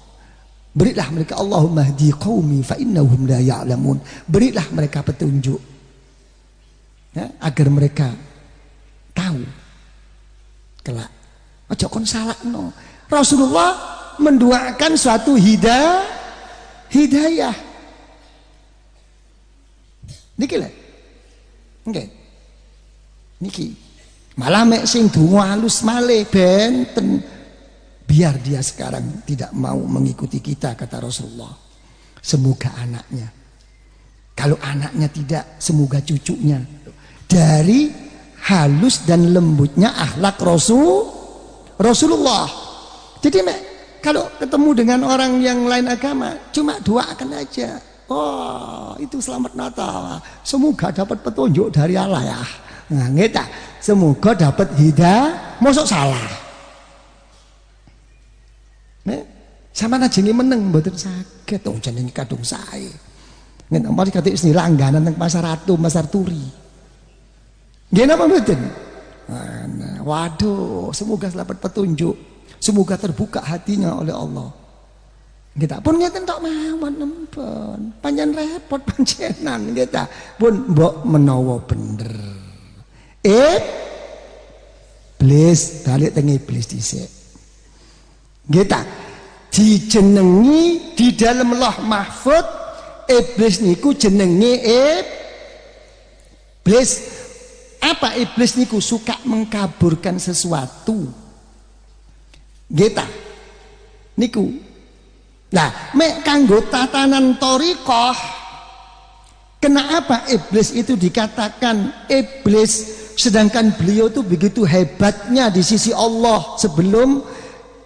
Berilah mereka Allahumma hdi qaumi fa innahum la ya'lamun. Berilah mereka petunjuk. Ya, agar mereka tahu kelak. Ojo kon no. Rasulullah mendoakan suatu hidayah hidayah. Niki lah. Nggih. Niki. Malah mek sing donga halus malih benten biar dia sekarang tidak mau mengikuti kita kata Rasulullah. Semoga anaknya. Kalau anaknya tidak, semoga cucunya. Dari halus dan lembutnya akhlak Rasul Rasulullah. Jadi mek kalau ketemu dengan orang yang lain agama cuma doakan aja. Oh, itu selamat Natal. Semoga dapat petunjuk dari Allah ya. Nah, ngeta. Semoga dapat hidayah. Masuk salah. Sama ini meneng mboten saged wong jenenge kadung sae. Ngene mari kate sini langganan teng pasar Ratu, pasar Turi. Nggih napa mboten? Waduh, semoga dapat petunjuk. Semoga terbuka hatinya oleh Allah. Kita pun ngeten tok mawon nempel. Panjang repot pancenan kita pun mbok menawa bener. Eh iblis balik teng iblis dhisik. Kita dijenengi di dalam loh mahfud iblis niku jenenge iblis apa iblis niku suka mengkaburkan sesuatu. Geta. Niku. Nah, mek kanggo tatanan torikoh Kenapa iblis itu dikatakan iblis sedangkan beliau itu begitu hebatnya di sisi Allah sebelum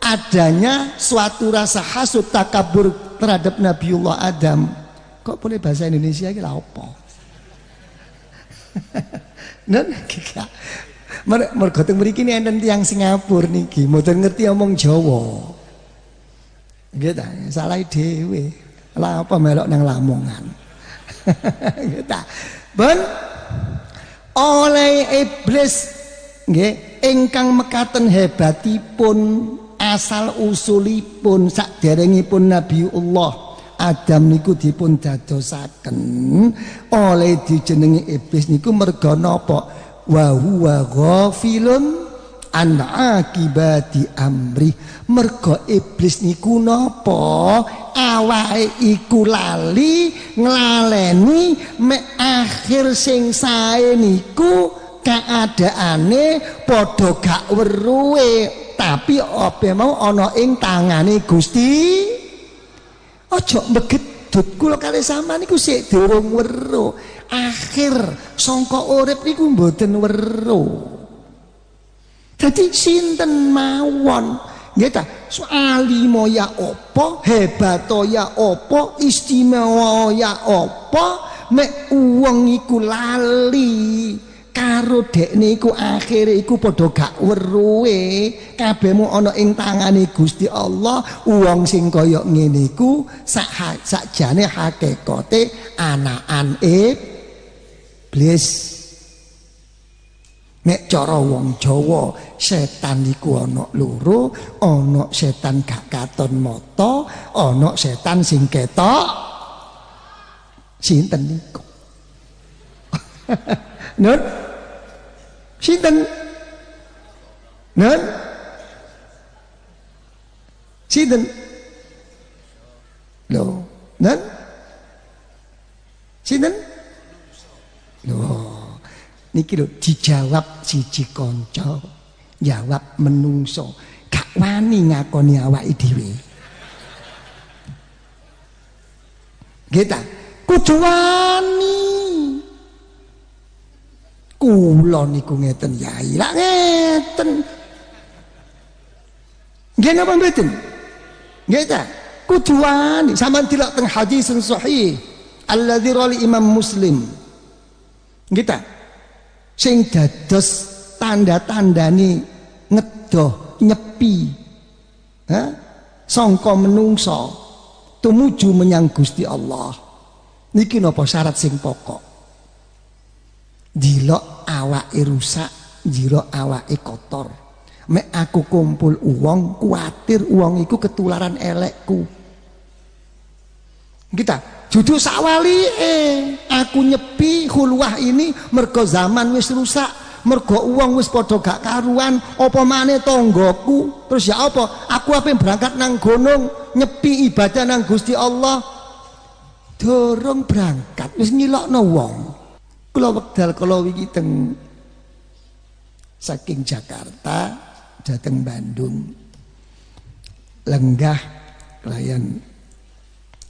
adanya suatu rasa hasut takabur terhadap Nabiullah Adam. Kok boleh bahasa Indonesia ini apa? Nen kika. Mergo teng mriki enten tiyang Singapura niki, mboten ngerti omong Jawa. Nggih salah dhewe. Lah apa melok nang Lamongan. Nggih ta. Ben oleh iblis nggih ingkang mekaten hebatipun asal usulipun sakderengipun Nabiullah Adam niku dipun dadosaken. Oleh dijenengi iblis niku merga napa? Wa huwa ghafilun an akibati amri. Merga iblis niku napa? Awake iku lali nglaleni me akhir sing sae niku keadaane padha gak weruhe tapi apa mau ana ing tangane Gusti Ojo begedut kula kali sama niku sik durung weruh. Akhir sangka urip niku mboten weruh. Dadi sinten mawon nggih ta? Alimo ya apa, hebat ya apa, istimewa ya apa, mek wong iku lali karo dekne iku akhire iku padha gak weruhe. Kabehmu ana ing tangane Gusti Allah wong sing kaya ngene iku sak sakjane hakikate anakan iblis nek cara wong Jawa setan iku ana loro ana setan gak katon mata ana setan sing ketok sinten niku? Nun Sinten? Nun? Sinten? Loh, nun? Sinten? Loh, niki lho dijawab siji kanca, jawab menungso, gak wani ngakoni awake dhewe. Kita kudu wani. Kula niku ngeten yai. Lah ngeten. Nggih napa mboten? Nggih ta? Kudu wani sampean delok teng hadis sahih alladzi rali Imam Muslim. Nggih ta? Sing dados tanda-tandane ngedoh nyepi. Ha? Sangka menungso tumuju menyang Gusti Allah. Niki napa syarat sing pokok? Dilok awake rusak, jiro awake kotor. Mek aku kumpul uang, kuatir uang iku ketularan elekku. Kita jujur sawali eh aku nyepi hulwah ini mergo zaman wis rusak mergo uang wis padha gak karuan apa maneh tonggoku terus ya apa? Aku apa berangkat nang gunung nyepi ibadah nang Gusti Allah? Dorong berangkat wis ngilokno wong Kula wekdal kula wingi teng saking Jakarta dateng Bandung. Lenggah layan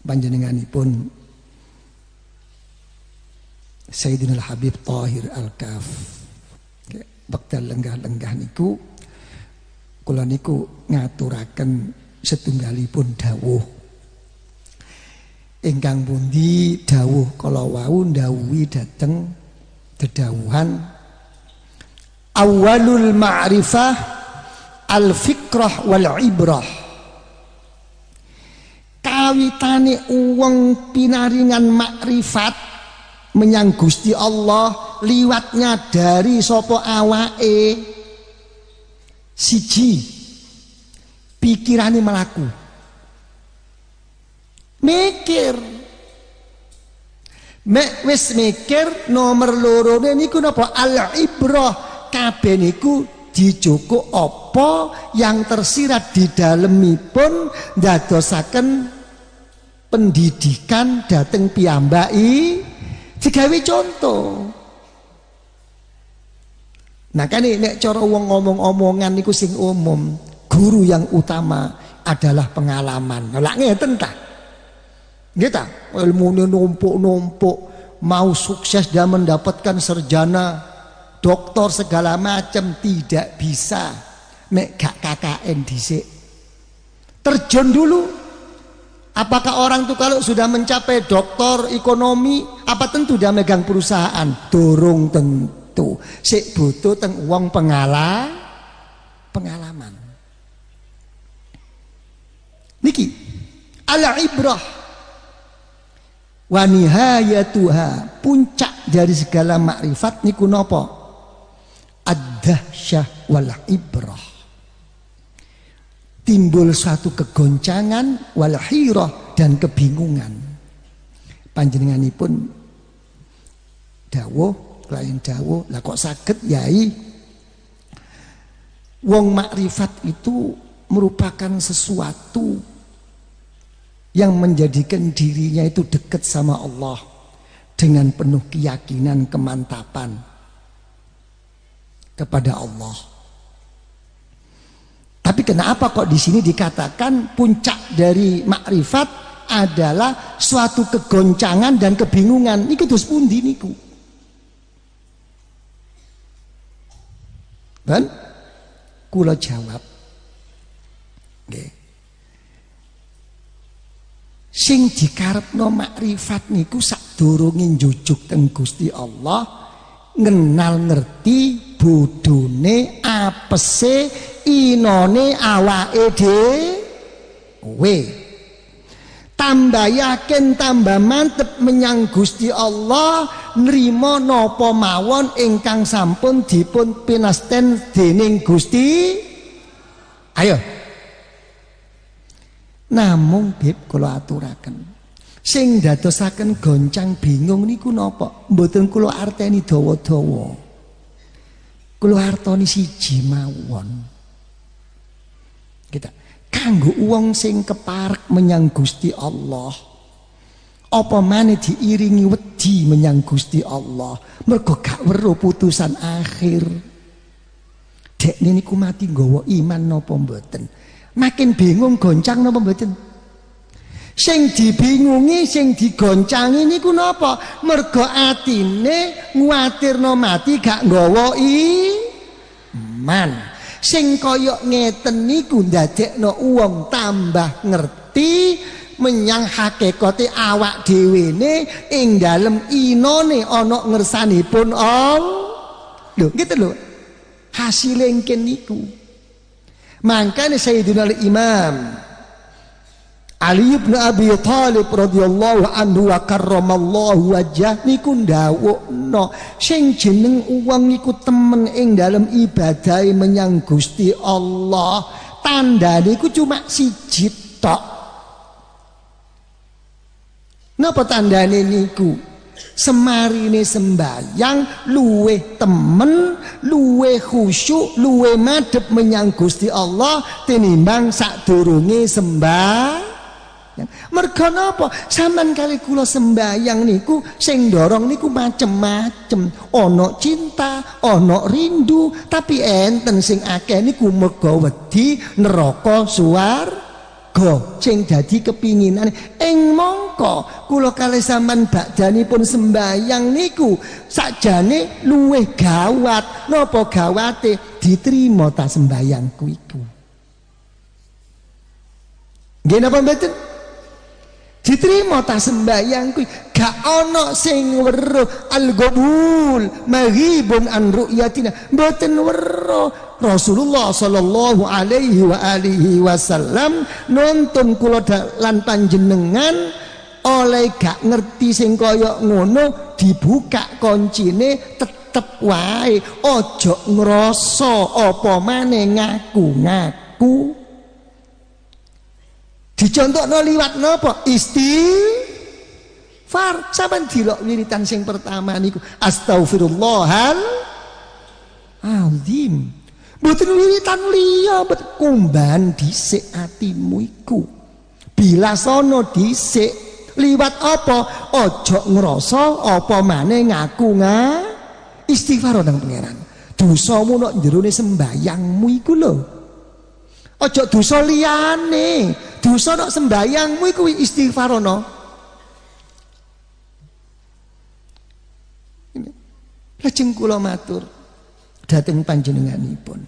panjenenganipun Sayyidina Habib Tahir Al-Kaf. Wekdal lenggah-lenggah niku kula niku ngaturaken setunggalipun dawuh ingkang pundi dawuh kala wau ndawuhi dhateng dedawuhan awalul ma'rifah al fikrah wal ibrah kawitane uang pinaringan makrifat menyang Gusti Allah liwatnya dari sopo awake. Siji pikirane melaku mikir. Mek wis mikir nomor loro niku napa? Al ibrah kabeh niku dijoko apa yang tersirat di dalemipun ndadosaken pendidikan dateng piyambaki. Digawe contoh Nah kan nek cara wong ngomong-omongan niku sing umum, guru yang utama adalah pengalaman. Lah ngeten? Kita ilmu numpuk-numpuk mau sukses dan mendapatkan serjana doktor segala macam tidak bisa mek gak KKN dhisik. Terjun dulu. Apakah orang tuh kalau sudah mencapai doktor ekonomi apa tentu dia megang perusahaan? Dorong tentu. Sik butuh teng uang pengala pengalaman. Niki ala ibrah wa nihayatuha puncak dari segala makrifat niku napa? Ad-dahsyah wal ibrah. Timbul suatu kegoncangan wal dan kebingungan. Panjenenganipun dawuh klien dawuh lah kok saged yai? Wong makrifat itu merupakan sesuatu yang menjadikan dirinya itu dekat sama Allah dengan penuh keyakinan kemantapan kepada Allah. Tapi kenapa kok di sini dikatakan puncak dari makrifat adalah suatu kegoncangan dan kebingungan. Niku terus pundi niku. Dan kula jawab. Okay. Sing dikarepno makrifat niku sadurunge njujuk teng Gusti Allah ngenal ngerti bodone apese inone awake dhewe. Tambah yakin tambah mantep menyang Gusti Allah nrimo napa mawon ingkang sampun dipun pinasten dening Gusti. Ayo Namung Bib kula aturaken. Sing dadosaken goncang bingung niku napa? Mboten kula arteni dawa-dawa. Kula artoni siji mawon. Kita kanggo wong sing keparek menyang Gusti Allah. Apa maneh diiringi wedi menyang Gusti Allah. Mergo gak weruh putusan akhir. Dek niku mati nggawa iman napa mboten? Makin bingung goncang napa mboten? Sing dibingungi, sing digoncangi niku napa? Mergo atine nguwatirno mati gak nggawa iman. Sing kaya ngeten niku ndadekno wong tambah ngerti menyang hakikate awak dhewene ing dalem inone ana ngersanipun Allah. Lho, gitu lho. Hasil engken niku. Makanya Sayyidina Imam Ali bin Abi Thalib radhiyallahu anhu wa karramallahu wajah niku ndawuhno sing jeneng uang niku temen ing dalam ibadah menyang Gusti Allah. Tandane iku cuma siji tok. Napa tandane niku semarine sembayang luwe temen luwe khusyuk luwe madep menyang Gusti Allah tinimbang sadurunge sembah Mergo napa? Sampeyan kali kula sembayang niku sing dorong niku macem-macem. Ana cinta, ana rindu, tapi enten sing akeh niku mergo wedi neraka suar go sing dadi kepinginan ing mongko kula kalih sampean badhanipun sembayang niku sakjane luweh gawat. Napa gawate? Diterima ta sembayangku iku. Nggih napa mboten diterima ta sembayang kuwi. Gak ana sing weruh al-qabul maghibun an ru'yatina. Mboten weruh. Rasulullah sallallahu alaihi wa alihi wasallam nonton kula lan panjenengan oleh gak ngerti sing kaya ngono dibuka koncine tetep wae. Ojo ngrasa apa maneh ngaku-ngaku Dicontohno liwat napa? Istighfar. Sampeyan dilok wiritan sing pertama niku astaghfirullahal azim. Mboten wiritan liya, bet kumban dhisik atimu iku. Bila sono dhisik liwat apa? Ojo ngrasa apa maneh ngaku nga istighfar nang pangeran. Dosamu nok jerone sembayangmu iku lho. Ojo dosa liyane. Dosa nak sembayangmu iku istighfar ana. Lajeng kula matur dhateng panjenenganipun.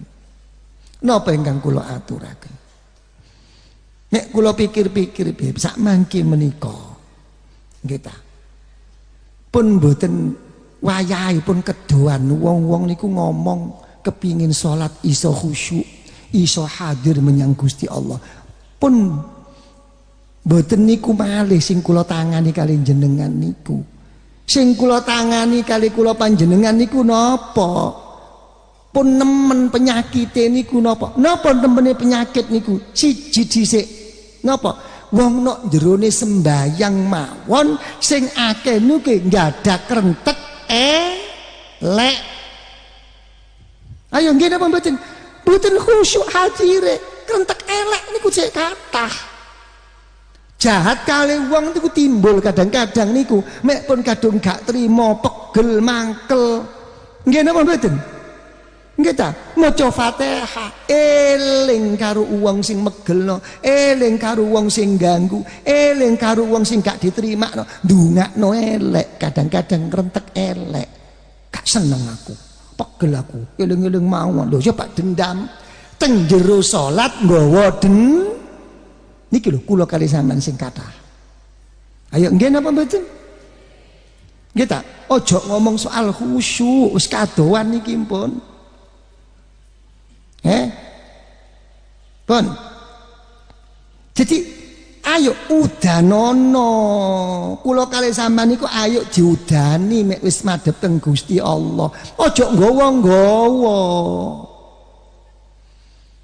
Napa ingkang kula aturaken? Nek kula pikir-pikir beb sak mangke menika nggih Pun mboten wayahe pun kedoan wong-wong niku ngomong kepingin salat iso khusyuk, iso hadir menyang Gusti Allah pun Mboten niku malih sing kula tangani kali jenengan niku. Sing kula tangani kali kula panjenengan niku napa? Pun nemen penyakit niku napa? Napa nemene penyakit niku? Siji dhisik. Napa? Wong nok jerone sembayang mawon sing akeh niku krentek eh lek. Ayo nggih napa mboten? Mboten khusyuk hatire. Krentek elek niku cek kathah. Jahat kali uang niku timbul kadang-kadang niku. Mek pun kadung gak terima pegel mangkel. Nggih napa mboten? Nggih ta? Maca Fatihah. Eling karo uang sing megelno eling karo uang sing ganggu eling karo uang sing gak diterima no ndungakno elek kadang-kadang rentek elek. Gak seneng aku pegel aku eling-eling mawon lho coba dendam teng jero salat nggawa den Niki lho kula kali sampean sing kathah. Ayo nggih napa mboten? Nggih? Ojo ngomong soal khusyuk, wis kadoan niki pun. Eh? Pun. Jadi ayo udanono. Kula kali sampean niku ayo diudani mek wis madhep teng Gusti Allah. Ojo nggawa-nggawa.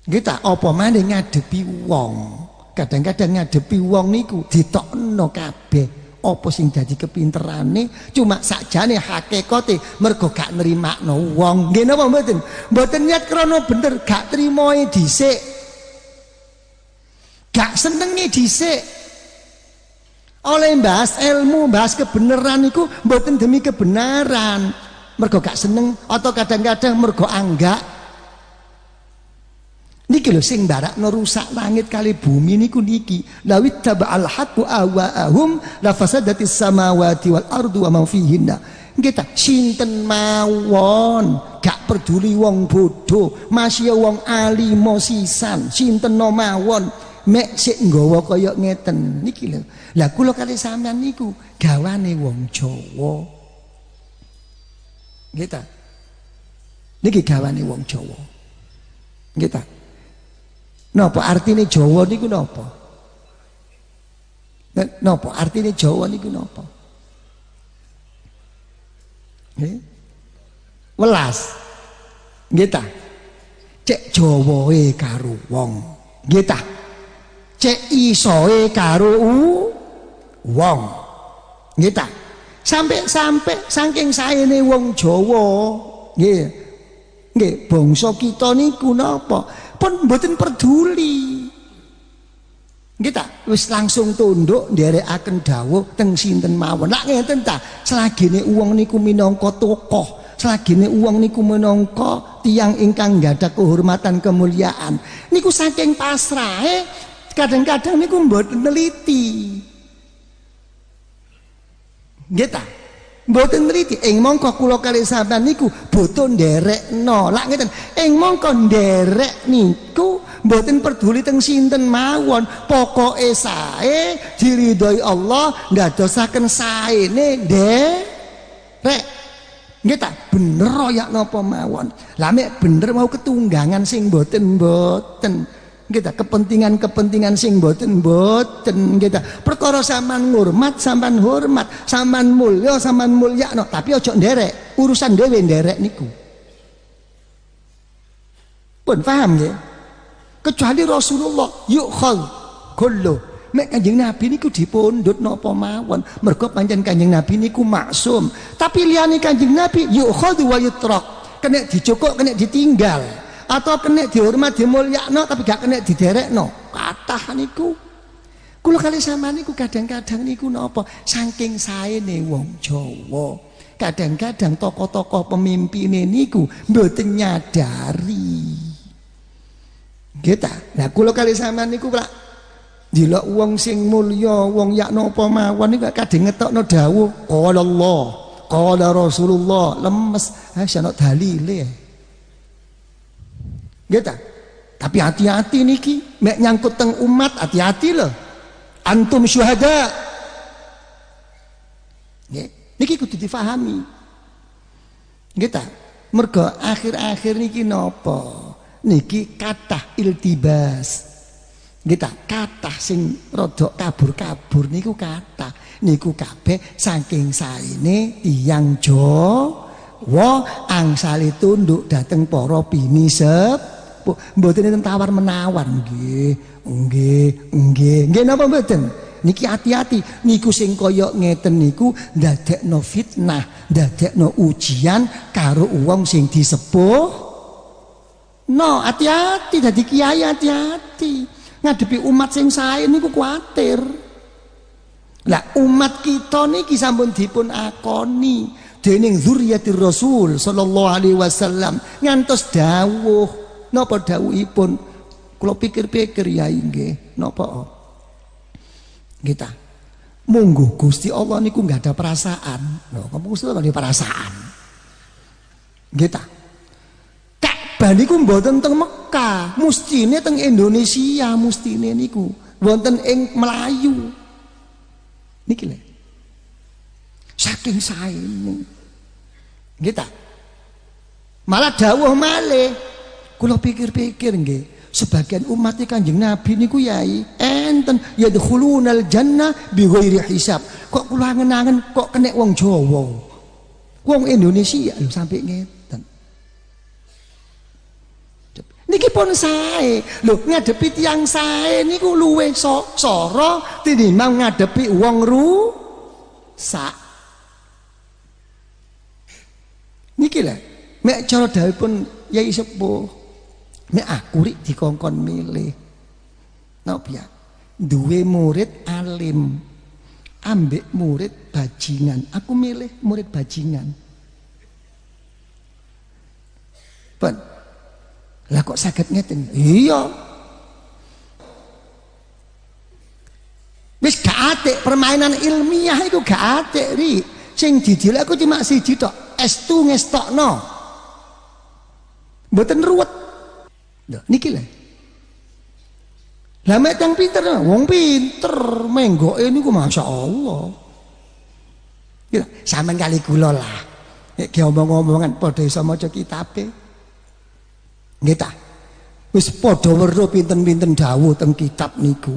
Nggih ta? Apa maneh ngadepi wong? kadang-kadang ngadepi wong niku ditokno kabeh apa sing dadi kepinterane cuma sakjane hakikate mergo gak nerimakno wong nggih napa mboten mboten niat krana bener gak trimoe dhisik gak senenge dhisik. Oleh bahas ilmu bahas kebenaran niku mboten demi kebenaran. Mergo gak seneng atau kadang-kadang mergo anggak. Niki lho sing barakno rusak langit kali bumi niku niki. Lawit taba'al haqqu awa'ahum la fasadatis samawati wal ardu wa ma fihinna. Kita sinten mawon? Gak peduli wong bodoh, masih wong alimo sisan, sinten no mawon mek sik nggawa kaya ngeten niki lho. Lah kula kali sampean niku gawane wong Jawa. Kita. Niki gawane wong Jawa. Kita. Napa artine Jawa niku napa? Napa artine Jawa niku napa? Nggih. Welas. Nggih ta? Cek Jawae karo wong. Nggih ta? Cek isoe karo wong. Nggih ta? Sampai-sampai saking saene wong Jawa, nggih. Nggih, bangsa kita niku napa? pun mboten peduli kita wis langsung tunduk nderekaken dawuh teng sinten mawon lak ngeten ta selagine uang niku minangka tokoh selagine uang niku minangka tiang ingkang nggak ada kehormatan kemuliaan niku saking pasrahe kadang-kadang niku mboten neliti kita Mboten nriti ing mongko kula kali sampean niku boto nderekno. Lak ngeten, ing mongko nderek niku mboten peduli teng sinten mawon. Pokoke sae diridhoi Allah ndadosaken saene nderek. Nggih ta? Bener ya napa mawon. Lah mek bener mau ketunggangan sing mboten mboten kita kepentingan-kepentingan sing boten boten kita perkara sampean ngurmat sampean hormat sampean mulya sampean mulya no tapi ojo nderek urusan dhewe nderek niku. Pun paham ya kecuali Rasulullah yukhal kullu mek kanjeng Nabi niku dipundhut napa mawon? Mergo pancen kanjeng Nabi niku maksum. Tapi liyane kanjeng Nabi yukhal wa yutrak kena dicukuk kena ditinggal atau kena dihormat dimulyakno tapi gak kena diderekno. Kathah niku. Kula kali sama niku kadang-kadang niku napa? Saking saene wong Jawa kadang-kadang tokoh-tokoh pemimpin niku mboten nyadari. Kita nah kula kali sama niku lah Dilok wong sing mulya, wong yak napa mawon niku kadang ngetokno dawuh qala Allah, qala Rasulullah, lemes, ha dalile. Gitu. Tapi hati-hati niki, mek nyangkut teng umat hati-hati loh. Antum syuhada. Niki kudu difahami. Gitu. Mergo akhir-akhir niki nopo? Niki kata iltibas. Kita kata sing rodok kabur-kabur niku kata niku kabeh saking saene tiyang Jawa angsale tunduk dateng para bini sepuh mboten enten tawar menawar nggih. Nggih nggih. Nggih napa mboten? Niki hati-hati. Niku sing kaya ngeten niku ndadekno fitnah ndadekno ujian karo wong sing disepuh. No hati-hati. Dadi kiai hati-hati. Ngadepi umat sing sae niku kuatir. Lah umat kita niki sampun dipun akoni dening zuriyatir Rasul sallallahu alaihi wasallam ngantos dawuh napa dawuhipun kula pikir-pikir ya nggih napa kita munggu Gusti Allah niku nggak ada perasaan lho kamu Gusti Allah ada perasaan kita Ka'bah niku mboten teng Mekah, mustine teng Indonesia, mustine niku wonten ing Melayu. Niki lho. Saking saene. Kita malah dawuh malih. Kula pikir-pikir nggih, sebagian umat Kanjeng Nabi niku yai enten yadkhulunal jannah bighairi hisab. Kok kula ngenangen kok kena wong Jawa. Wong Indonesia lho sampai ngene. Niki pun sae. Lho ngadepi tiang sae niku luwe so, soro tinimbang ngadepi wong rusak. Niki lah. Mek cara pun Yai Sepuh. Mek aku rik dikongkon milih. Napa ya? Duwe murid alim. Ambek murid bajingan. Aku milih murid bajingan. Pun lah kok sakit ngeten? Iya. Wis gak atik permainan ilmiah itu gak atik ri. Sing didil aku cuma siji tok, estu ngestokno. Mboten ruwet. Niki lho. Lah mek tang pinter, wong pinter menggoke niku masyaallah. Ya, sampean kali kula lah. Nek omong-omongan padha iso maca kitabe. Nggih? Wis padha weruh pinten-pinten dawuh teng kitab niku.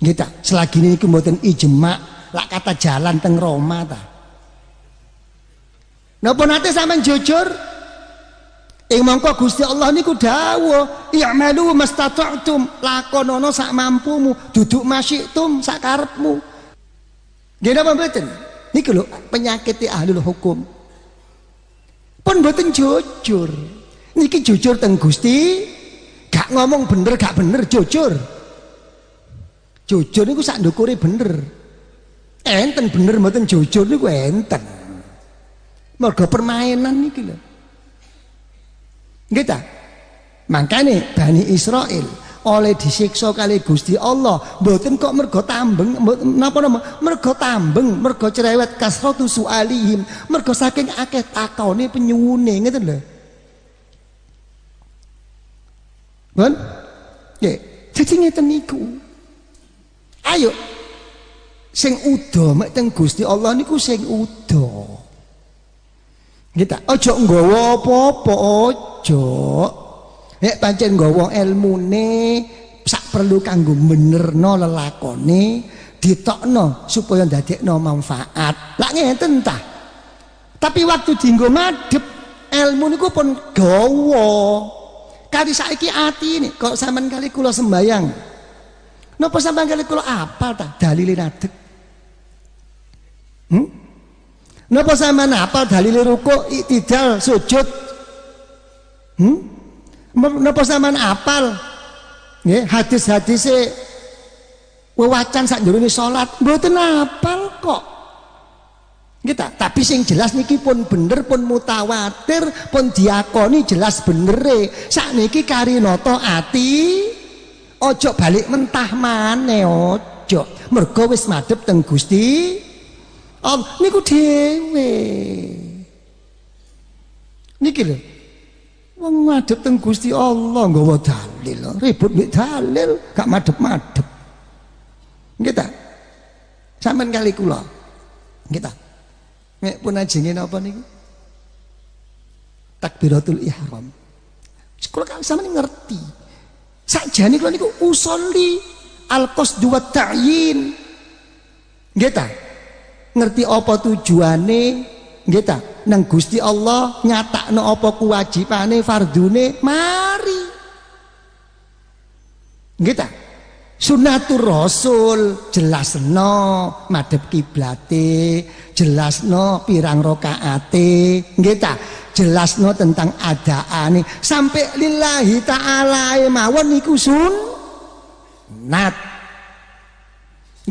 Nggih ta? Selagi niku mboten ijma, lak kata jalan teng Roma ta. Napa nate sampean jujur? Ing mongko Gusti Allah niku dawuh, "I'malu mastata'tum." Lakonono sak mampumu, duduk masyiktum sak karepmu. Nggih napa mboten? Niku lho penyakit ahlul hukum. Pun mboten jujur. Niki jujur teng Gusti, gak ngomong bener gak bener jujur. Jujur niku sak ndukure bener. Enten bener mboten jujur niku enten. Mergo permainan niki lho. Nggih ta? Makane Bani Israel oleh disiksa kali Gusti Allah mboten kok mergo tambeng napa nama mergo tambeng mergo cerewet kasratu sualihim mergo saking akeh takone penyuwune ngeten lho Kan? Ya, jadi ngeten niku. Ayo. Sing udo mek teng Gusti Allah niku sing udo. Kita ojo nggawa apa-apa ojo. Nek pancen nggawa ilmune sak perlu kanggo benerno lelakone ditokno supaya ndadekno manfaat. Lah ngeten ta. Tapi waktu dienggo madhep ilmu niku pun gawa. Kali saiki ini kok sampean kali kula sembayang. Napa sampean kali kula apal ta dalile nadeg? Hmm? Napa sampean apal dalile ruku, iktidal, sujud? Hmm? Napa sampean apal nggih hadis-hadise wewacan sak jroning salat? Mboten apal kok. kita tapi sing jelas niki pun bener pun mutawatir pun diakoni jelas bener sak niki karinoto ati ojo balik mentah mana ojo mergo wis madhep teng Gusti Allah niku dhewe niki lho wong madhep teng Gusti Allah nggawa dalil ribut mbek dalil gak madhep-madhep kita sampean kali kula kita Nek pun ajenge napa niku? Takbiratul ihram. Sekolah kan sama ngerti. Sakjane kula niku usolli al-qasd wa ta'yin. Nggih ta? Ngerti apa tujuane? Nggih ta? Nang Gusti Allah nyatakno apa kewajibane fardune, mari. Nggih ta? Sunatur Rasul jelasno madhep kiblate, jelasno pirang rakaate, nggih ta? Jelasno tentang adaane sampai lillahi taala mawon niku sunat.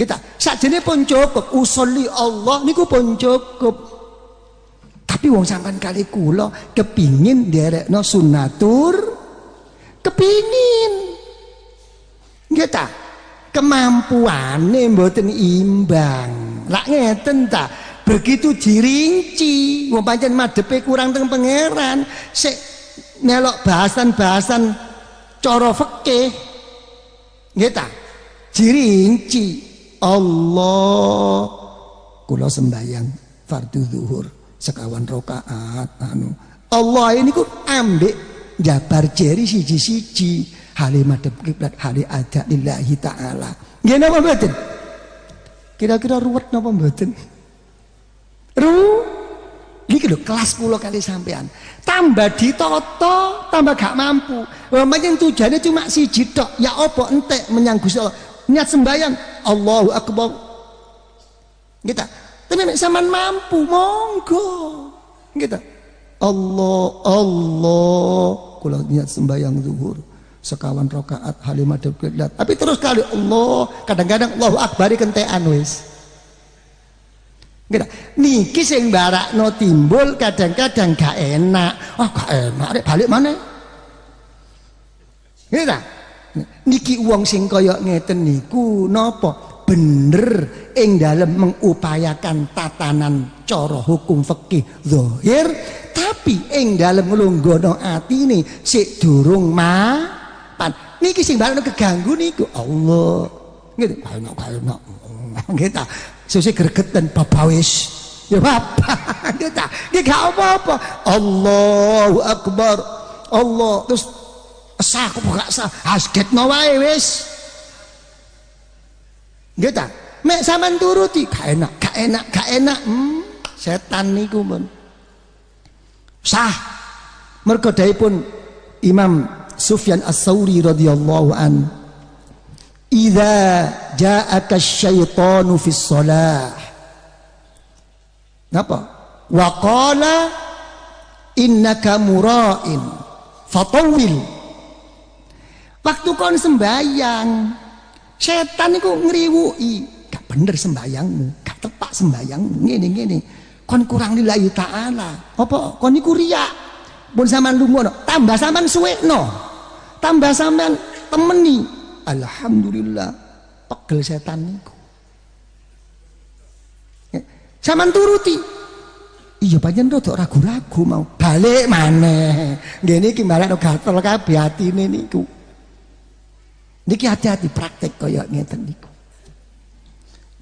Ta? Sakjane pun cukup usolli Allah niku pun cukup. Tapi wong sampean kali kula kepingin derekno sunatur kepingin Nggih ta? Kemampuane mboten imbang. Lak ngeten ta? Begitu dirinci, wong pancen madhepe kurang teng pangeran, sik melok bahasan-bahasan cara fikih. Nggih ta? Dirinci Allah. Kula sembayang fardu zuhur sekawan rakaat anu. Allah ini ku ambek jabar jeri siji-siji hale madhep kiblat hale ada lillahi taala. Nggih napa mboten? Kira-kira ruwet napa mboten? Ru? Iki lho kelas kula kali sampean. Tambah ditoto tambah gak mampu. Yang tujuannya cuma siji tok. Ya apa entek menyang Gusti Allah niat sembahyang. Allahu akbar. Kita tapi nek mampu monggo. Kita Allah Allah. Kula niat sembahyang zuhur. Sekawan rokaat halimah kiblat tapi terus kali Allah kadang-kadang Allahu akbar kentean wis. Gitu. Niki sing barakno timbul kadang-kadang gak enak. Oh gak enak. Balik mana? Gitu. Niki uang sing kaya ngeten niku napa? Bener ing dalam mengupayakan tatanan cara hukum fikih zahir tapi ing dalam nglunggono atine sik durung ma pan niki sing bareng keganggu niku Allah. Nggih enak enak nggih ta? Sesuk gregetan babawis ya bapak nggih ta? Nggih gak apa-apa. Allahu akbar. Allah terus sah kok gak sah. Asgetno wae wis. Nggih ta? Mek sampean turuti gak enak gak enak gak enak. Hmm, setan niku pun sah. Mergo pun Imam Sufyan As-Sauri radhiyallahu an. Idza ja'aka syaitanu fi shalah. Napa? Wa qala innaka mura'in. Fatawil Waktu kon sembayang setan niku ngriwuki. Gak bener sembayangmu gak tepak sembayangmu ngene ngene. Kon kurang lillahi taala. Apa kon niku riya pun sampean lunga tambah sampean suwekno. Tambah sampean temeni. Alhamdulillah pegel setan niku. Ya, sampean turuti. Iya pancen rada ragu-ragu mau. Balik maneh. Ngene iki balik gatel kabeh atine niku niki hati-hati praktek kaya ngeten niku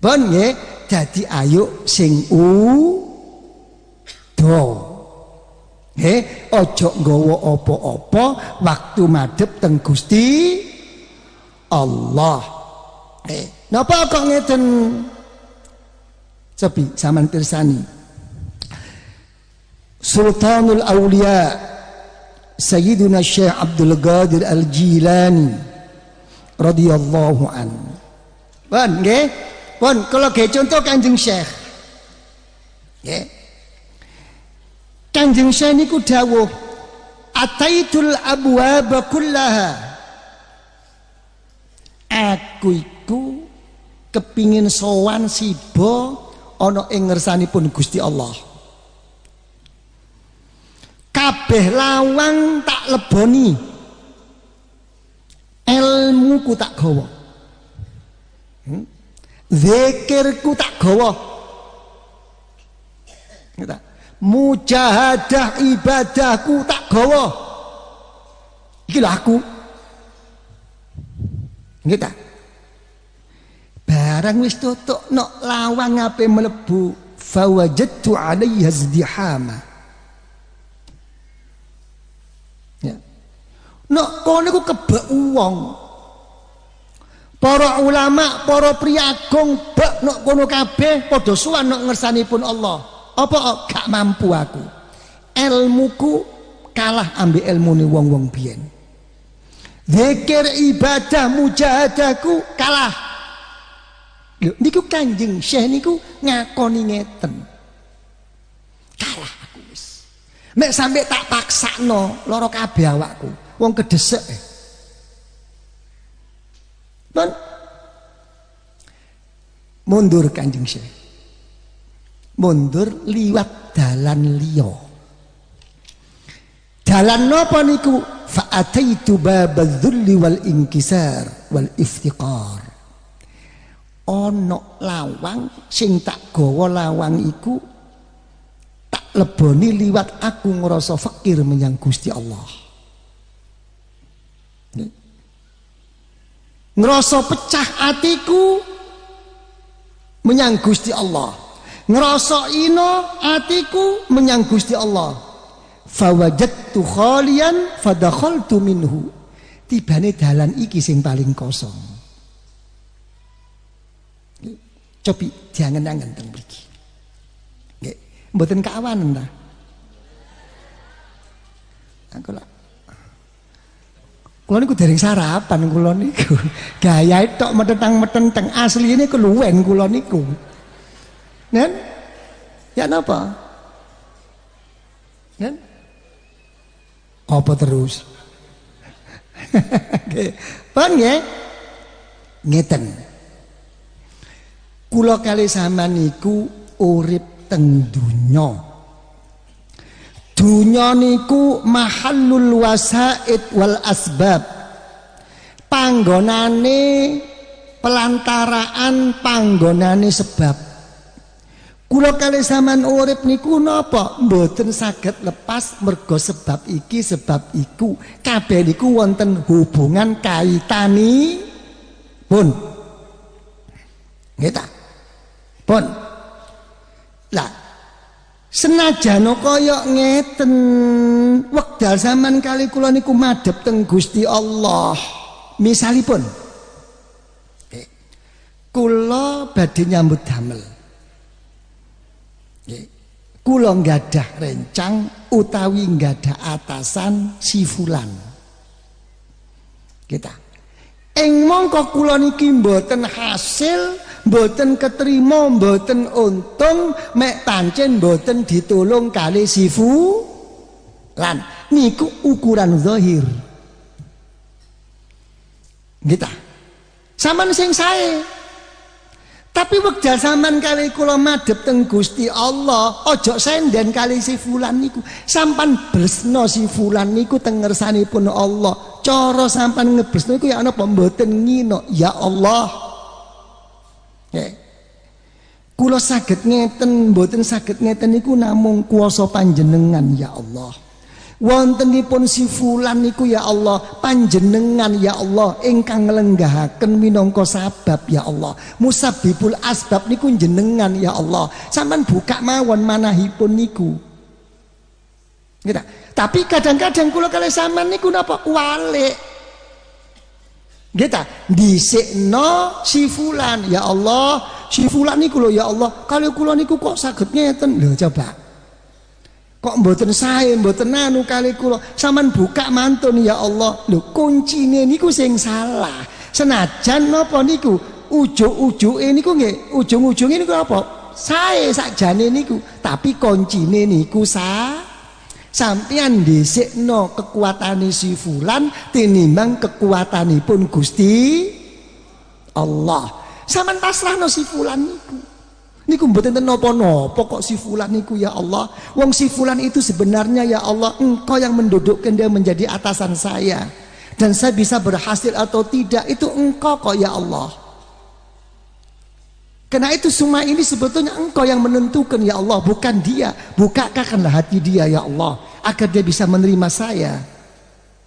Bon nggih dadi ayo sing u do Nggih, aja nggawa apa-apa waktu madhep teng Gusti Allah. Eh, napa kok ngeten? Sepi sampean pirsani. Sultanul Aulia Sayyidina Syekh Abdul Qadir Al-Jilani radhiyallahu an. Pun nggih? Pun kalau nggih contoh Kanjeng Syekh. Nggih. Kanjeng Syekh niku dawuh Ataitul abwaba kullaha Aku iku kepingin sowan siba ana ing ngersanipun Gusti Allah Kabeh lawang tak leboni Ilmuku tak gawa. Hmm? Zikirku tak gawa. Mujahadah ibadahku tak gawa. Iki aku. Nggih barang wis tutuk nok lawang ape mlebu fawajadtu alaiha izdihama Nek kono iku kebek wong. Para ulama, para priagung bak nek kono kabeh padha suwan nek ngersanipun Allah. Apa gak mampu aku. Ilmuku kalah ambil ilmune wong-wong biyen. Zikir ibadah mujahadahku kalah. Lho niku Kanjeng Syekh niku ngakoni ngeten. Kalah aku wis. Mek sampe tak paksakno lara kabeh awakku. Wong kedesek. Pun mundur Kanjeng Syekh. Mundur liwat dalan liya. Dalan napa niku? Fa'ataitu babadzulli wal inkisar wal iftiqar. Ono lawang sing tak gawa lawang iku tak leboni liwat aku ngerasa fakir menyang Gusti Allah. Ngerasa pecah hatiku menyang Gusti Allah. Ngerasa ino hatiku menyang Gusti Allah. Fawajadtu khalian fadakhaltu minhu. Tibane dalan iki sing paling kosong. Cobi jangan-jangan teng mriki. Nggih, mboten kawanen ta? Aku lah Kulo niku dereng sarapan kulo niku. Gaya tok metentang-metenteng asline keluwen kulo niku. Nen? Ya napa? Nen? Apa terus? Pun nggih? Ngeten. Kula kali sampean niku urip teng donya. Dunya niku mahallul wasaid wal asbab. Panggonane pelantaraan panggonane sebab. Kula kali sampean urip niku napa? Mboten saged lepas mergo sebab iki sebab iku. Kabeh niku wonten hubungan kaitani pun. Nggih? Pun. Lah, Senajan kaya ngeten wekdal zaman kali kula niku madhep teng Gusti Allah. Misalipun kula badhe nyambut damel. Kula nggadah rencang utawi nggadah atasan si fulan. Kita. Ing mongko kula niki mboten hasil mboten ketrima mboten untung mek pancen mboten ditulung kali sifu lan niku ukuran zahir kita saman sing sae tapi wekdal sampean kali kula madhep teng Gusti Allah, ojo senden kali si fulan niku. Sampan blesno si fulan niku teng ngersanipun Allah. Cara sampan ngeblesno iku ya ana mboten ngino, ya Allah. Ya. Kula saged ngeten mboten saged ngeten niku namung kuasa panjenengan ya Allah. Wontenipun si fulan niku ya Allah, panjenengan ya Allah ingkang nglenggahaken minangka sabab ya Allah. Musabibul asbab niku jenengan ya Allah. Sampeyan buka mawon manahipun niku. Gitu. Tapi kadang-kadang kula kali sampean niku napa kualik. Kita dhisikno si fulan ya Allah, si fulan niku lho ya Allah, kalau kula niku kok saged ngeten lho coba. Kok mboten sae, mboten anu kali kula. Saman buka mantun ya Allah. Lho kuncine niku sing salah. Senajan napa niku ujug-ujuke niku nggih, ujung-ujunge niku apa? Sae sakjane niku, tapi kuncine niku salah sampeyan dhisikno kekuatane si fulan tinimbang kekuatanipun Gusti Allah. Saman pasrahno si fulan niku. Niku mboten napa-napa kok si fulan niku ya Allah. Wong si fulan itu sebenarnya ya Allah engkau yang mendudukkan dia menjadi atasan saya. Dan saya bisa berhasil atau tidak itu engkau kok ya Allah. Karena itu semua ini sebetulnya engkau yang menentukan ya Allah, bukan dia. Bukakanlah hati dia ya Allah agar dia bisa menerima saya.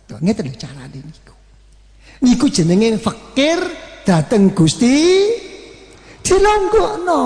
Tuh, ngeten cara niku. Niku jenenge fakir dateng Gusti dilonggokno.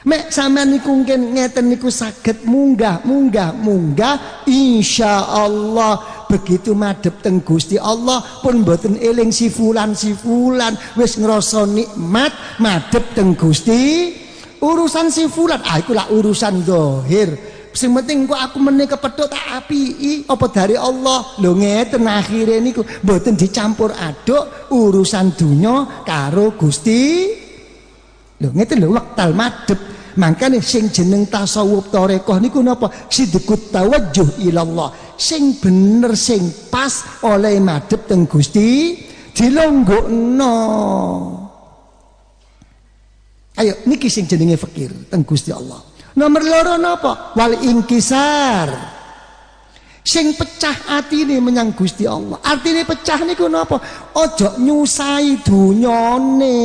Mek sampean niku mungkin ngeten niku saged munggah, munggah, munggah insyaallah. Begitu madhep teng Gusti Allah pun mboten eling si fulan si fulan. Wis ngrasa nikmat madhep teng Gusti urusan si fulan. Ah lah urusan zahir. Sing penting kok aku meneh kepethuk tak apiki. Apa dari Allah? Lho ngeten akhire niku. Mboten dicampur aduk urusan dunya karo Gusti lho ngeten lho wektal madhep Makanya sing jeneng tasawuf tarekoh niku napa? Sidqut tawajjuh ilallah. Sing bener sing pas oleh madhep teng Gusti dilonggokno. Ayo niki sing jenenge fakir teng Gusti Allah. Nomor loro napa? Wal inkisar. Sing pecah atine menyang Gusti Allah. Artine pecah niku napa? Ojo nyusai dunyane.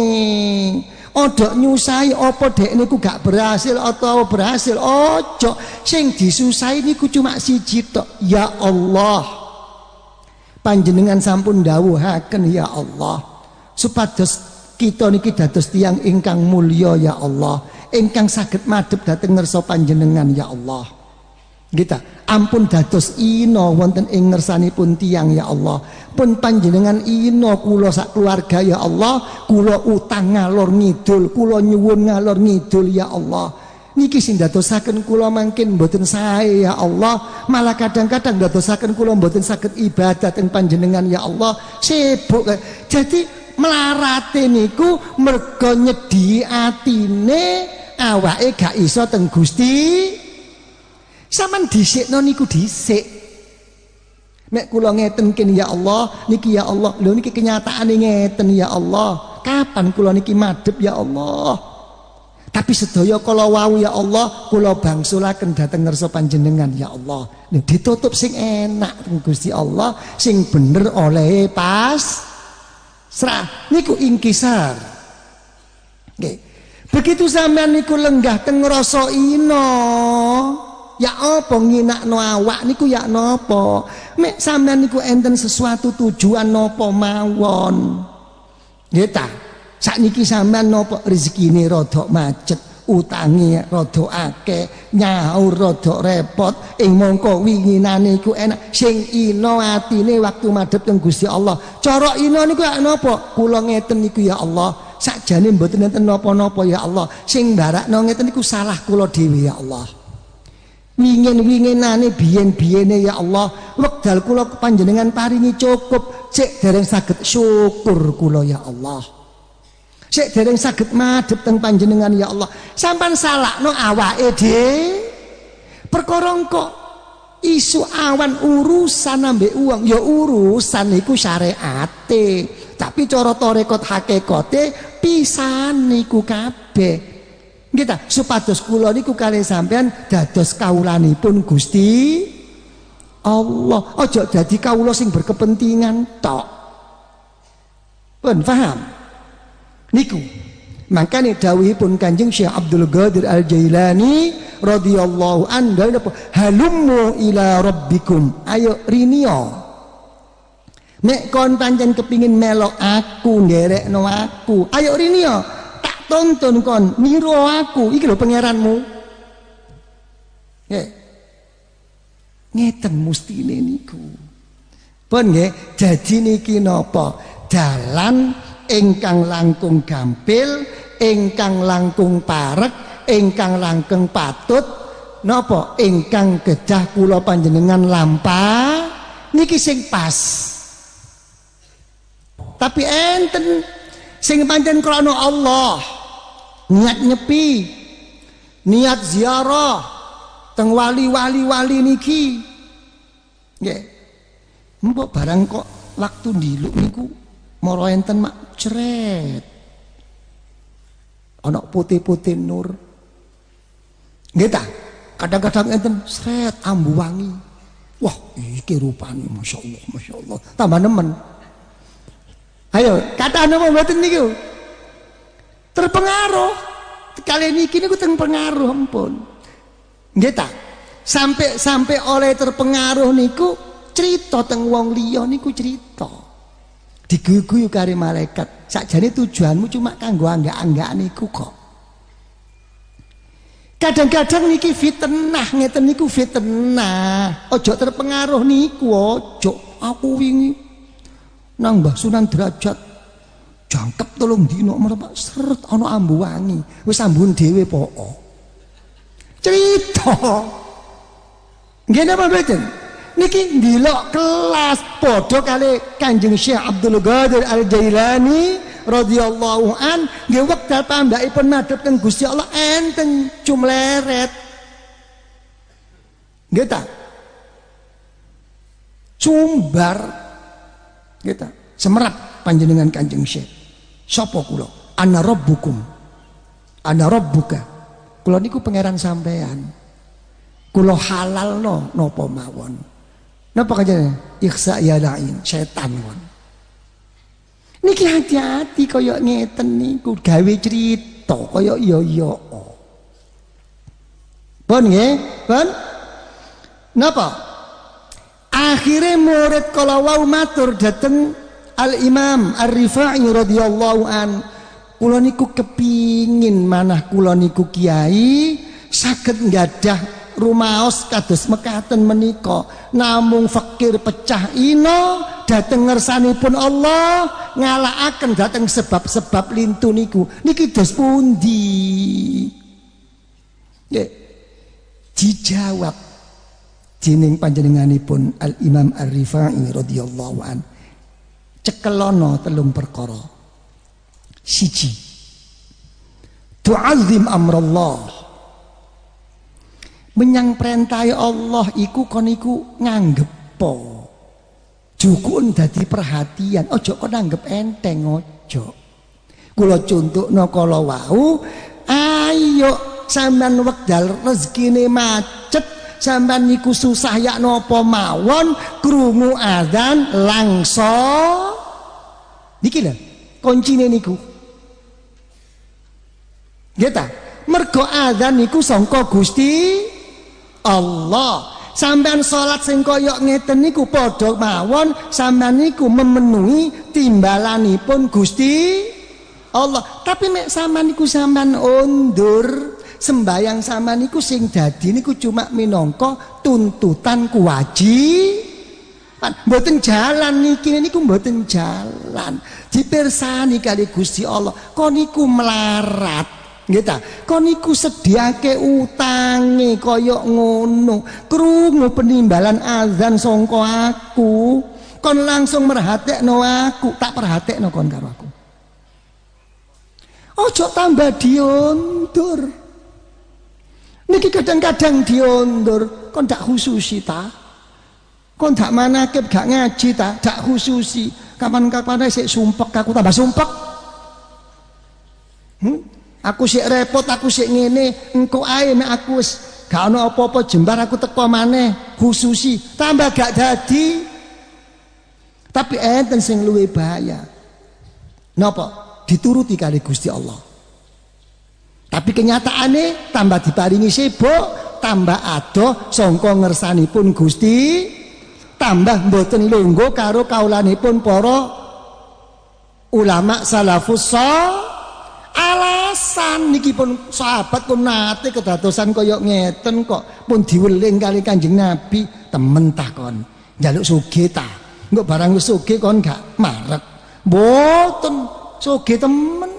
Ojo nyusai apa dek niku gak berhasil atau berhasil. Ojo sing disusai niku cuma siji tok. Ya Allah. Panjenengan sampun dawuhaken ya Allah. Supados kita niki dados tiang ingkang mulya ya Allah. Ingkang saged madhep dhateng ngersa panjenengan ya Allah. Kita ampun dados ino wonten ing ngersanipun tiang ya Allah. Pun panjenengan ino kula sak keluarga ya Allah. Kula utang ngalor ngidul kula nyuwun ngalor ngidul ya Allah. Niki sing dadosaken kula mangkin mboten sae ya Allah. Malah kadang-kadang dadosaken kula mboten saged ibadah teng panjenengan ya Allah. Sibuk jadi melarate niku mergo atine awake gak iso teng Gusti Saman dhisikno niku dhisik Mek kula ngeten kene ya Allah, niki ya Allah. Lho niki kenyataane ngeten ya Allah. Kapan kula niki madhep ya Allah? Tapi sedaya kala wau ya Allah, kula bangsulaken dhateng ngersa panjenengan ya Allah. Nih ditutup sing enak Gusti Allah, sing bener oleh pas serah niku ingkisar. Nggih. Begitu sampean niku lenggah teng ngrasa. Ya apa nginakno awak niku ya napa? Mek sampean niku enten sesuatu tujuan napa mawon. Nggih ta? Sakniki sampean napa rezekine rada macet, utangi rada akeh, nyaur rada repot, ing mongko winginane iku enak sing ino atine waktu madhep teng Gusti Allah. Cara ino niku ya napa? Kula ngeten niku ya Allah. Sakjane mboten enten napa-napa ya Allah. Sing barakno ngeten niku salah kula dhewe ya Allah. Wingin-winginane biyen-biyene ya Allah, wekdal kula panjenengan paringi cukup, cek dereng saged syukur kula ya Allah. Cek dereng saged madhep teng panjenengan ya Allah. Sampan salahno awake dhewe. Perkara kok isu awan urusan ambek uang ya urusan iku syariate. Tapi cara tarekat hakikate pisan niku kabeh. Kita supados kula niku kali sampean dados kawulanipun Gusti Allah. Ojo dadi kawula sing berkepentingan tok. Pun paham? Niku. Makanya dawuhipun Kanjeng Syekh Abdul Qadir Al Jailani radhiyallahu anhu halummu ila rabbikum. Ayo rinio. Nek kon pancen kepingin melok aku nderekno aku. Ayo rinio tonton kon niru aku. Iki lho pangeranmu. Nggih. Ngeten mustine niku. Pun nggih dadi niki napa? Dalan ingkang langkung gampil ingkang langkung parek ingkang langkung patut. Napa? Ingkang kedah kula panjenengan lampah niki sing pas. Tapi enten sing pancen krana Allah niat nyepi. Niat ziarah. Teng wali-wali wali niki. Nggih. Mbok barang kok waktu ndiluk niku mara enten mak? Cret ana putih-putih nur. Nggih ta? Kadang-kadang enten sret ambu wangi. Wah iki rupane masyaallah masyaallah tambah nemen. Ayo kata napa mboten niku terpengaruh. Kali ini kini aku terpengaruh ampun. Nggih sampai sampai oleh terpengaruh niku cerita teng wong liya niku cerita. Digugu kari malaikat. Sakjane tujuanmu cuma kanggo angga-angga niku kok. Kadang-kadang niki fitnah ngeten niku fitnah. Ojo terpengaruh niku ojo. Aku wingi nang Mbah Sunan Derajat jangkep tolong dino mereka seret ana ambu wangi. Wis ambun dhewe poko. Cerita. Nggih napa mboten? Niki ndelok kelas padha kali Kanjeng Syekh Abdul Qadir Al Jailani radhiyallahu an nggih wekdal pambakipun madhep teng Gusti Allah enten cumleret. Nggih ta? Cumbar nggih ta? Semerap panjenengan Kanjeng Syekh. Sapa kula? Ana rabbukum. Ana rabbuka. Kula niku pangeran sampean. Kula halalno napa mawon. Napa kajane? Ikhsa ya lain, setan won. Niki hati-hati kaya ngeten niku gawe cerita kaya iya. Pun nggih, pun. Napa? Akhirnya murid kala wau matur dateng Al Imam Ar Rifai radhiyallahu an. Kula niku kepingin manah kula niku kiai saged nggadah rumaos kados mekaten menika. Namung fakir pecah ino dateng ngersanipun Allah ngalakaken dateng sebab-sebab lintu niku. Niki dos pundi? Nggih. Dijawab jeneng panjenenganipun Al Imam Ar-Rifai radhiyallahu an cekelono telung perkara. Siji. Tu'azzim amrallah. Menyang perintahe Allah iku kon iku nganggepo? Jukun dadi perhatian. Ojo kok nanggep enteng ojo. Kula contohno kala wau ayo sampean wekdal rezekine macet sampean niku susah ya napa mawon krungu adzan langsung niki lho kuncine niku. Nggih ta? Mergo niku sangka Gusti Allah. Sampean salat sing kaya ngeten niku padha mawon sampean niku memenuhi timbalanipun Gusti Allah. Tapi mek sampean niku sampean undur sembayang sampean niku sing dadi niku cuma minangka tuntutan kewajiban mboten jalan niki niku mboten jalan dipirsani kali Gusti Allah kok niku melarat Nggih ta? Kon niku sediake utange kaya ngono. Krungu penimbalan azan sangka aku. Kon langsung merhatekno aku, tak perhatekno kon karo aku. Ojo tambah diundur. Niki kadang-kadang diundur, kon tak khususi ta. Kon tak manakib gak ngaji ta, tak khususi. Kapan-kapan sik sumpek aku tambah sumpek. Hmm? Aku sik repot, aku sik ngene, engko ae nek aku wis gak ana apa-apa jembar aku teko maneh khususi, tambah gak dadi. Tapi enten sing luwe bahaya. Napa? Dituruti kali Gusti Allah. Tapi kenyataane tambah diparingi sibuk, tambah adoh sangka ngersanipun Gusti, tambah mboten lungguh karo kaulanipun para ulama salafus alasan niki pun sahabat pun nate kedadosan koyok ngeten kok. Pun diweling kali kanjeng nabi temen takon jaluk suge ta? Nggak barang suge kon gak marek. Boten suge temen.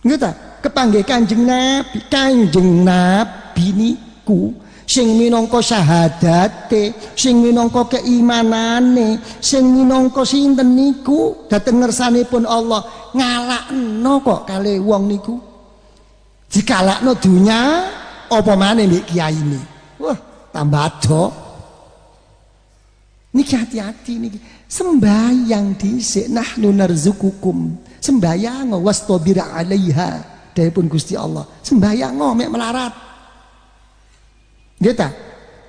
Nggak ta kepanggih kanjeng nabi kanjeng nabi niku sing minangka syahadate sing minangka keimanane sing minangka sinten niku dhateng ngersanipun Allah ngalakno kok kali wong niku. Dikalakno dunya apa maneh mbek ini wah tambah ado niki hati-hati niki. Sembayang dhisik nahnu narzukukum. Sembayang wastabir alaiha pun Gusti Allah sembayang mek melarat Nggih?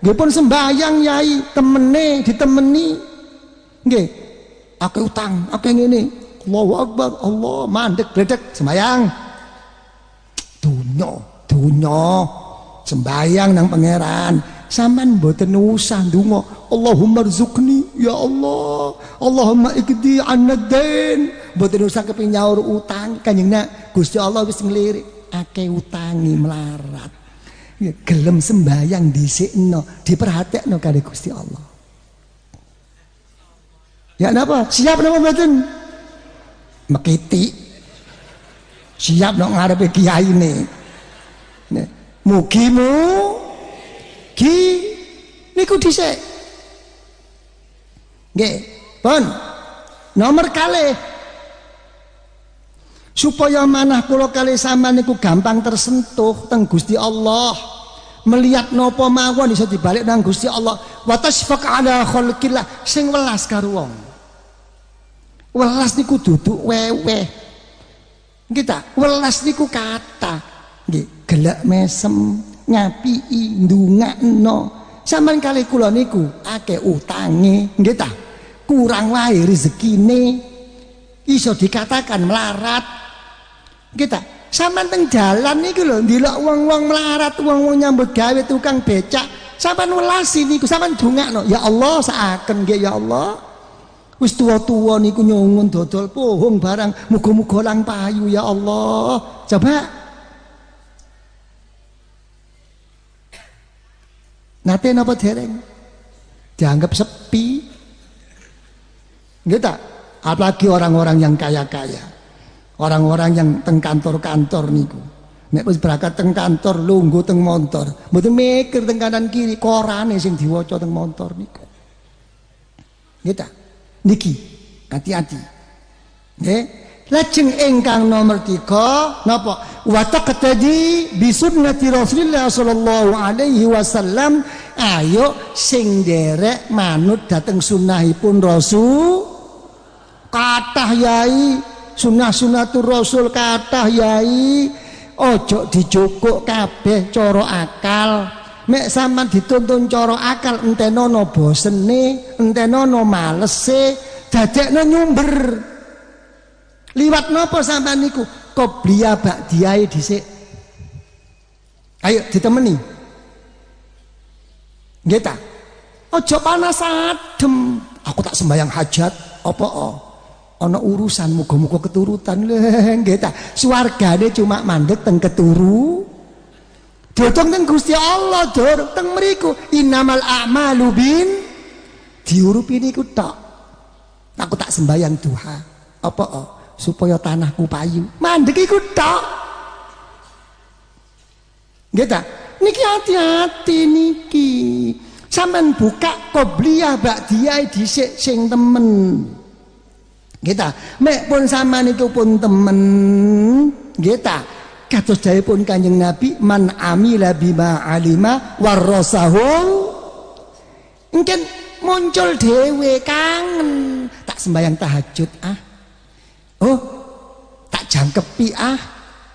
Nggih pun sembayang yai temene ditemeni. Nggih. Akeh utang, akeh ngene. Allahu Akbar, Allah mandek bledek sembayang. Dunyo, dunyo. Sembayang nang pangeran. Sampean mboten usah ndonga, Allahumma rzuqni ya Allah. Allahumma ikdi annadain. Mboten usah keping nyaur utang kanjeng nak. Gusti Allah wis nglirik akeh utangi melarat. Ya, gelem sembayang dhisikno, diperhatekno kali Gusti Allah. Ya napa? Siap napa mboten? Mekiti. Siap nok ngarepe kiyaine. Nek mugimu ki niku dhisik. Nggih, pun. Nomor kali supaya manah kula kali sama niku gampang tersentuh teng Gusti Allah. Melihat nopo mawon iso dibalik nang Gusti Allah. Wa tasfaq ala khalqillah. Sing welas karo wong. Welas niku duduk wewe kita welas niku kata nggih. Gelek mesem ngapii ndungakno. Sampean kali kula niku akeh utange. Nggih kurang wae rezekine. Iso dikatakan melarat. Kita sampean teng jalan niku lho ndelok wong-wong melarat wong-wong nyambut gawe tukang becak. Sampean welasi niku sampean dongakno ya Allah saaken nggih ya Allah. Wis tua-tua niku nyungun dodol pohong barang muga-muga lang payu ya Allah. Coba. Nate napa dereng? Dianggap sepi Gitu. Apalagi orang-orang yang kaya-kaya. Orang-orang yang teng kantor-kantor niku. Nek wis berangkat teng kantor lunggu teng motor, mboten mikir teng kanan kiri korane sing diwaca teng motor niku. Gitu. Niki, hati-hati. Nggih. Lajeng ingkang nomor tiga napa? Wa taqtadi bi sunnati Rasulillah sallallahu alaihi wasallam. Ayo sing derek manut dateng sunnahipun Rasul. Kathah yai sunah sunatur rasul kathah yai. Ojo dijukuk kabeh cara akal. Mek sampean dituntun cara akal entenono bosene entenono malese dadekno nyumber liwat napa sampean niku? Qobliya ba'diyae dhisik? Ayo ditemeni. Nggih ta? Aja panas adem. Aku tak sembayang hajat. Apa ana urusan muga-muga keturutan. Nggih ta? Swargane cuma mandek teng keturu. Dodong teng Gusti Allah dor. Teng mriku innamal a'malu bin. Diurupi niku tok. Aku tak sembayang duha. Apa oh, supaya tanahku payu. Mandek iku tok. Ta? Niki hati-hati niki. Sampean buka qobliyah ba'diyah dhisik sing temen. Kita mek pun sama niku pun temen. Kita kados pun Kanjeng Nabi man amila bima alima warasahu mungkin muncul dewe kangen. Tak sembayang tahajud ah oh tak jangkepi ah.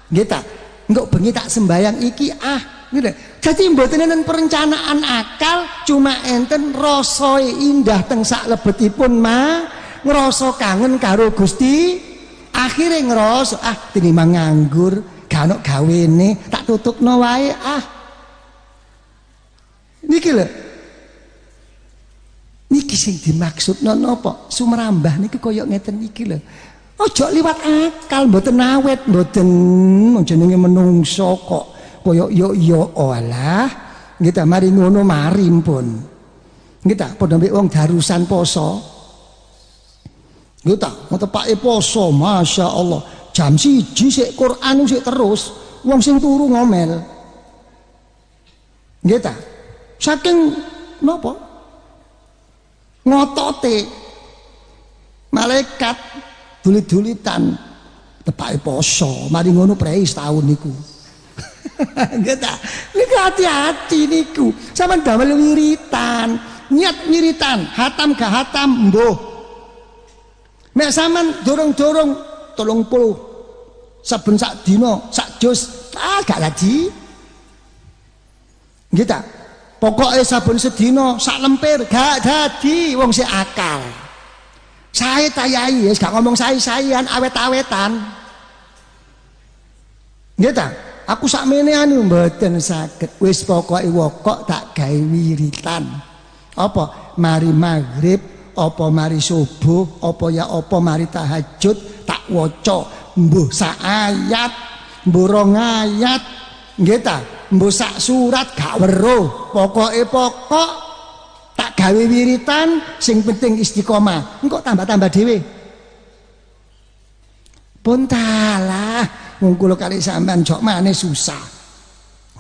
Kita enggak bengi tak sembayang iki ah. Gitu jadi mboten enten perencanaan akal cuma enten rasa indah teng sak lebetipun mah. Ngerasa kangen karo Gusti. Akhirnya ngerasa ah tinimbang nganggur gak ono gawene tak tutupno wae ah. Niki lho. Niki sing dimaksudno napa sumrambah niki kaya ngeten iki lho aja liwat akal mboten awet mboten jenenge menungso kok kaya yo yo alah kita mari ngono mari pun kita padha wong darusan poso Nggih ta, ngoten Pak poso, Masya Allah. Jam siji sik Quran sik terus, wong sing turu ngomel. Nggih ta? Saking napa? Ngotote malaikat dulit-dulitan tepake poso, mari ngono prei setahun niku. Nggih? Niku hati-hati niku. Sampeyan damel wiritan, niat wiritan, hatam gak hatam, mbuh Nek sampean dorong-dorong tolong puluh saben sak dina sak jus ah gak lagi. Nggih ta? Pokoke saben sedina sak lemper gak dadi wong sing akal. Saya tayai gak ngomong saya-sayan awet-awetan. Nggih ta? Aku sakmene anu mboten saged. Wis pokoke wokok tak gawe wiritan. Apa? Mari maghrib apa mari subuh apa ya apa mari tahajud tak waca mbuh sak ayat mbuh rong ayat nggih ta mbok sak surat gak weruh pokoke pokok gawe wiritan sing penting istiqomah. Engko tambah-tambah dhewe. Pun talah. Wong kula kali sampean jok maneh susah.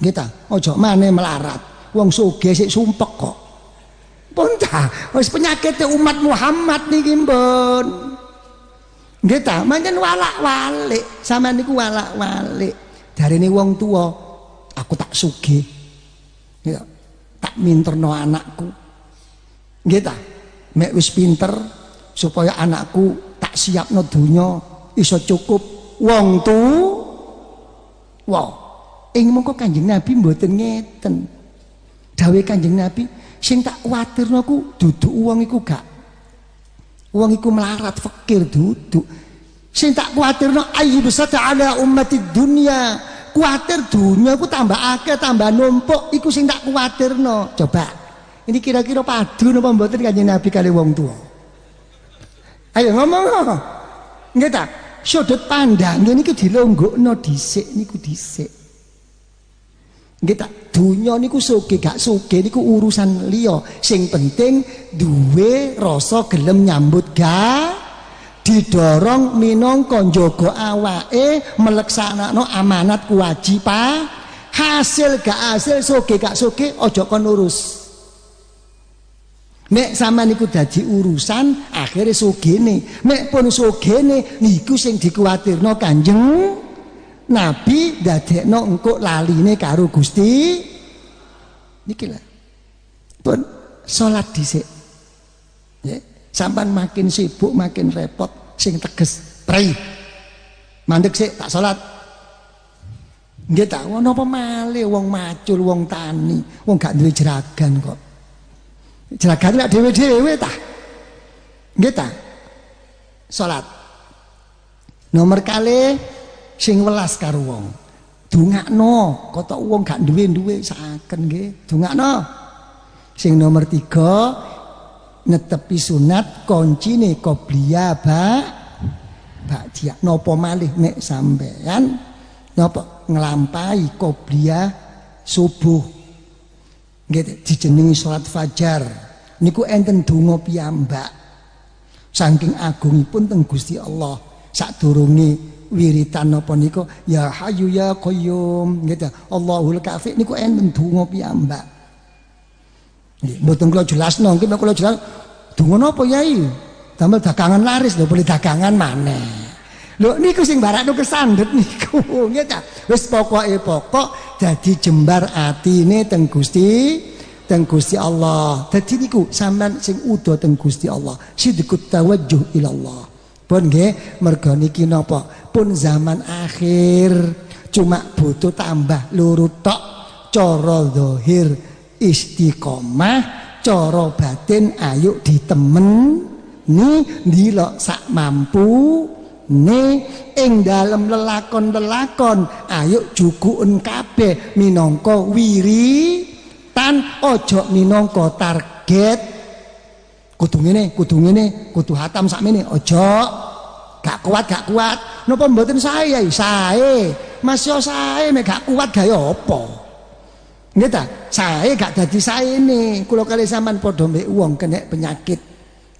Nggih ta? Aja maneh melarat. Wong sugih sik sumpek kok. Pun ta? Wis penyakit umat Muhammad niki mbon. Nggih ta? Manjen walak-walik. Sampean niku walak-walik. Darene wong tua aku tak ya tak minterno anakku nggih mek wis pinter supaya anakku tak siapno donya iso cukup. Wong tu? Wow ing mongko Kanjeng Nabi mboten ngeten. Dawuh Kanjeng Nabi sing tak kuwatirno ku duduk wong iku gak. Wong iku melarat fakir duduk. Sing tak kuwatirno besata ala ummati dunia kuatir dunia ku tambah akeh tambah numpuk. Iku sing tak kuwatirno. Coba ini kira-kira padu napa mboten Kanjeng Nabi kali wong tua ayo ngomong nggih ta? Sudut pandang ini dilonggokno dhisik niku dhisik. Nggih tak donya niku soge gak soge niku urusan liya. Sing penting duwe rasa gelem nyambut ga didorong minangka njaga awake mleksanakno amanat kewajiban hasil gak hasil soge gak soge aja kon urus Nek sama niku dadi urusan akhirnya sugene. Nek pun sugene niku sing dikuatirno Kanjeng Nabi dadekno engko laline karo Gusti. Niki lah. Pun salat dhisik. Ya, sampan makin sibuk makin repot sing teges prei. Mandek sik tak salat. Nggih tak ngono apa malih wong macul wong tani, wong gak duwe jeragan kok. Jagate lek dhewe-dhewe ta. Nggih ta? Salat. Nomor kali sing welas karo wong. Dungakno, kotok wong gak duwe-duwe saken nggih. Dungakno. Sing nomor tiga netepi sunat koncine qobliya ba dia napa malih nek sampean napa nglampahi qobliya subuh nggih dijenengi salat fajar. Niku enten donga piyambak. Saking agungipun teng Gusti Allah. Sadurunge wiritan napa niku? Ya hayyu ya qayyum. Nggih Allahul kafi. Niku enten donga piyambak. Nggih mboten kula jelasno. Nggih kula jelas donga napa yai? Damel dagangan laris lho boleh dagangan maneh Lho niku sing barakno kesandhet niku nggih ta. Wis pokoke pokok dadi jembar atine teng Gusti teng Gusti Allah. Dadi niku sampean sing udo teng Gusti Allah. Sidqut tawajjuh ila Allah. Pun nggih mergo niki napa? Pun zaman akhir cuma butuh tambah luru tok cara zahir istiqomah cara batin ayo ditemen ni ndilok sak mampu ne ing dalem lelakon-lelakon ayo jukuken kabeh minangka wiri tan ojo minangka target. Kudu ngene kudu ngene kudu hatam sakmene ojo. Gak kuat gak kuat. Napa mboten sae sae. Mas yo sae mek gak kuat gawe apa. Nggih ta? Sae gak dadi saene. Kula kali sampean padha mbek wong kena penyakit.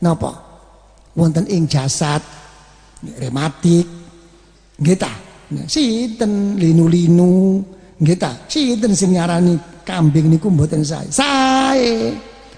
Napa? Wonten ing jasad rematik. Nggih ta? Sinten? Linu-linu. Nggih ta? Sinten sing nyarani kambing niku mboten sae? Sae.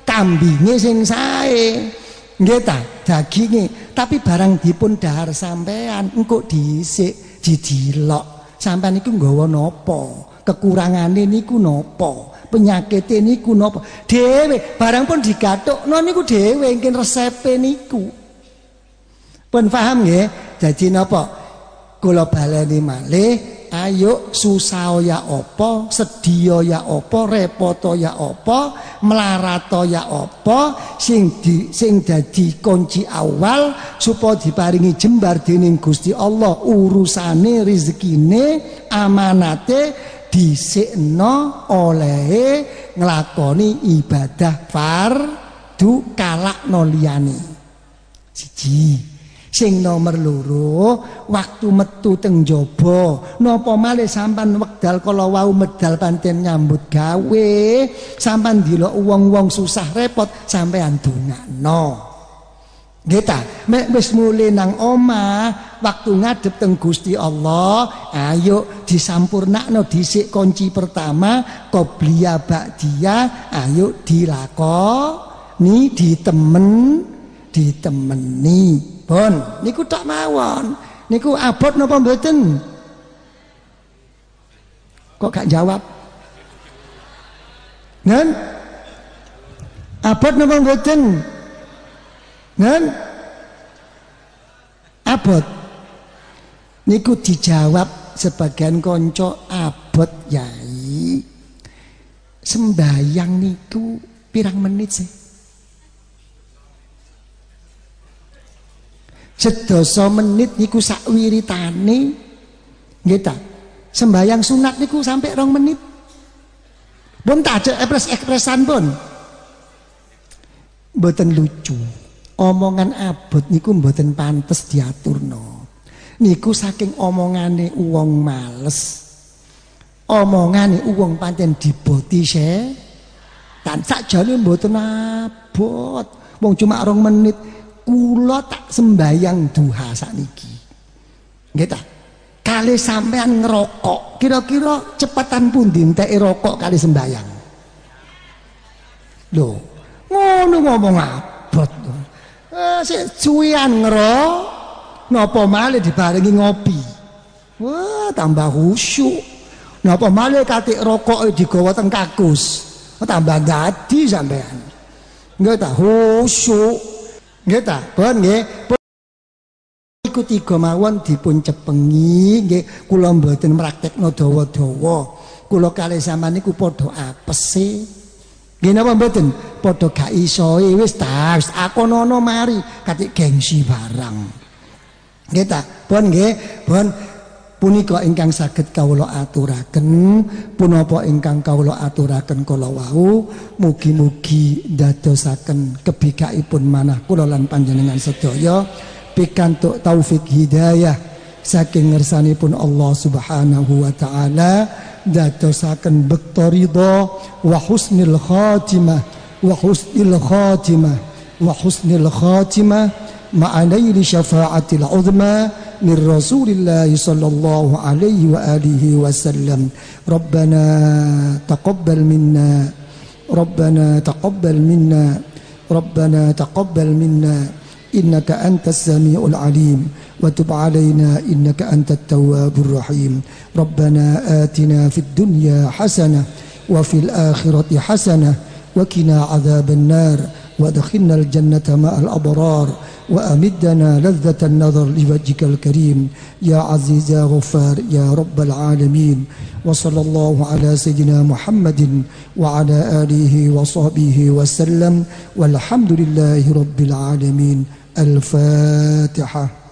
Kambinge sing sae. Nggih daginge. Tapi barang dipun dahar sampean engko dhisik didilok. Sampean niku nggawa napa kekurangane niku napa penyakite niku napa dhewe barang pun digathukno niku dhewe engken resepe niku Pun paham nggih? Dadi napa? Kula baleni malih, ayo susah ya apa, sedya ya apa, repot ya apa, melarat ya apa, sing di, sing dadi kunci awal supaya diparingi jembar dening Gusti Allah urusane rezekine, amanate dhisikno olehe nglakoni ibadah fardu kalakno liyane. Siji Sing nomor loro, waktu metu teng jaba, napa malih sampan wekdal kala wau medal pancen nyambut gawe, sampan dilok wong-wong susah repot sampean dongakno. Nggih ta, mek wis mule nang omah, waktu ngadep teng Gusti Allah, ayo disampurnakno dhisik kunci pertama, qobliya ba'diya, ayo dilakoni, ditemen, ditemeni. Bon, niku tak mawon. Niku abot napa mboten? Kok gak jawab? Nen? Abot napa mboten? Nen? Abot. Niku dijawab sebagian konco abot yai. Sembayang niku pirang menit sih? Sedoso menit niku sak wiritane nggih ta. Sembayang sunat niku sampai rong menit. Pun tak ada ekspres-ekspresan pun. Mboten lucu. Omongan abot niku mboten pantes diaturno. Niku saking omongane uang males. Omongane uang pancen diboti se. Dan sakjane mboten abot. Wong cuma rong menit kula tak sembayang duha sakniki. Nggih ta? Kali sampean ngerokok, kira-kira cepatan pun enteke rokok kali sembayang. Lho, ngono ngomong abot. Eh sik ngerok, napa malih dibarengi ngopi. Wah, tambah khusyuk. Napa malih katik rokok digawa teng kakus. Tambah gadi sampean. Nggih ta, khusyuk. Nggih ta? Pun nggih. Iku tiga mawon dipun cepengi nggih kula mboten praktekno dawa-dawa. Kula kalih sampean niku padha apese. Nggih napa mboten? Padha gak iso e, wis ta, wis akonono mari katik gengsi barang. Nggih ta? Pun nggih, pun punika ingkang saged kawula aturaken punapa ingkang kawula aturaken kala wau mugi-mugi dadosaken kebikaipun manah kula lan panjenengan sedaya. Pikantuk taufik hidayah saking ngersanipun Allah Subhanahu wa taala dadosaken bekta ridha wa husnil khatimah wa husnil khatimah wa husnil khatimah ma'alaili syafa'atil uzma من رسول الله صلى الله عليه وآله وسلم. ربنا تقبل منا. ربنا تقبل منا. ربنا تقبل منا. إنك أنت السميع العليم. وتب علينا إنك أنت التواب الرحيم. ربنا آتنا في الدنيا حسنة وفي الآخرة حسنة وكنا عذاب النار. وادخلنا الجنة مع الأبرار. وأمدنا لذة النظر لوجهك الكريم يا عزيز يا غفار يا رب العالمين وصلى الله على سيدنا محمد وعلى آله وصحبه وسلم والحمد لله رب العالمين. الفاتحة.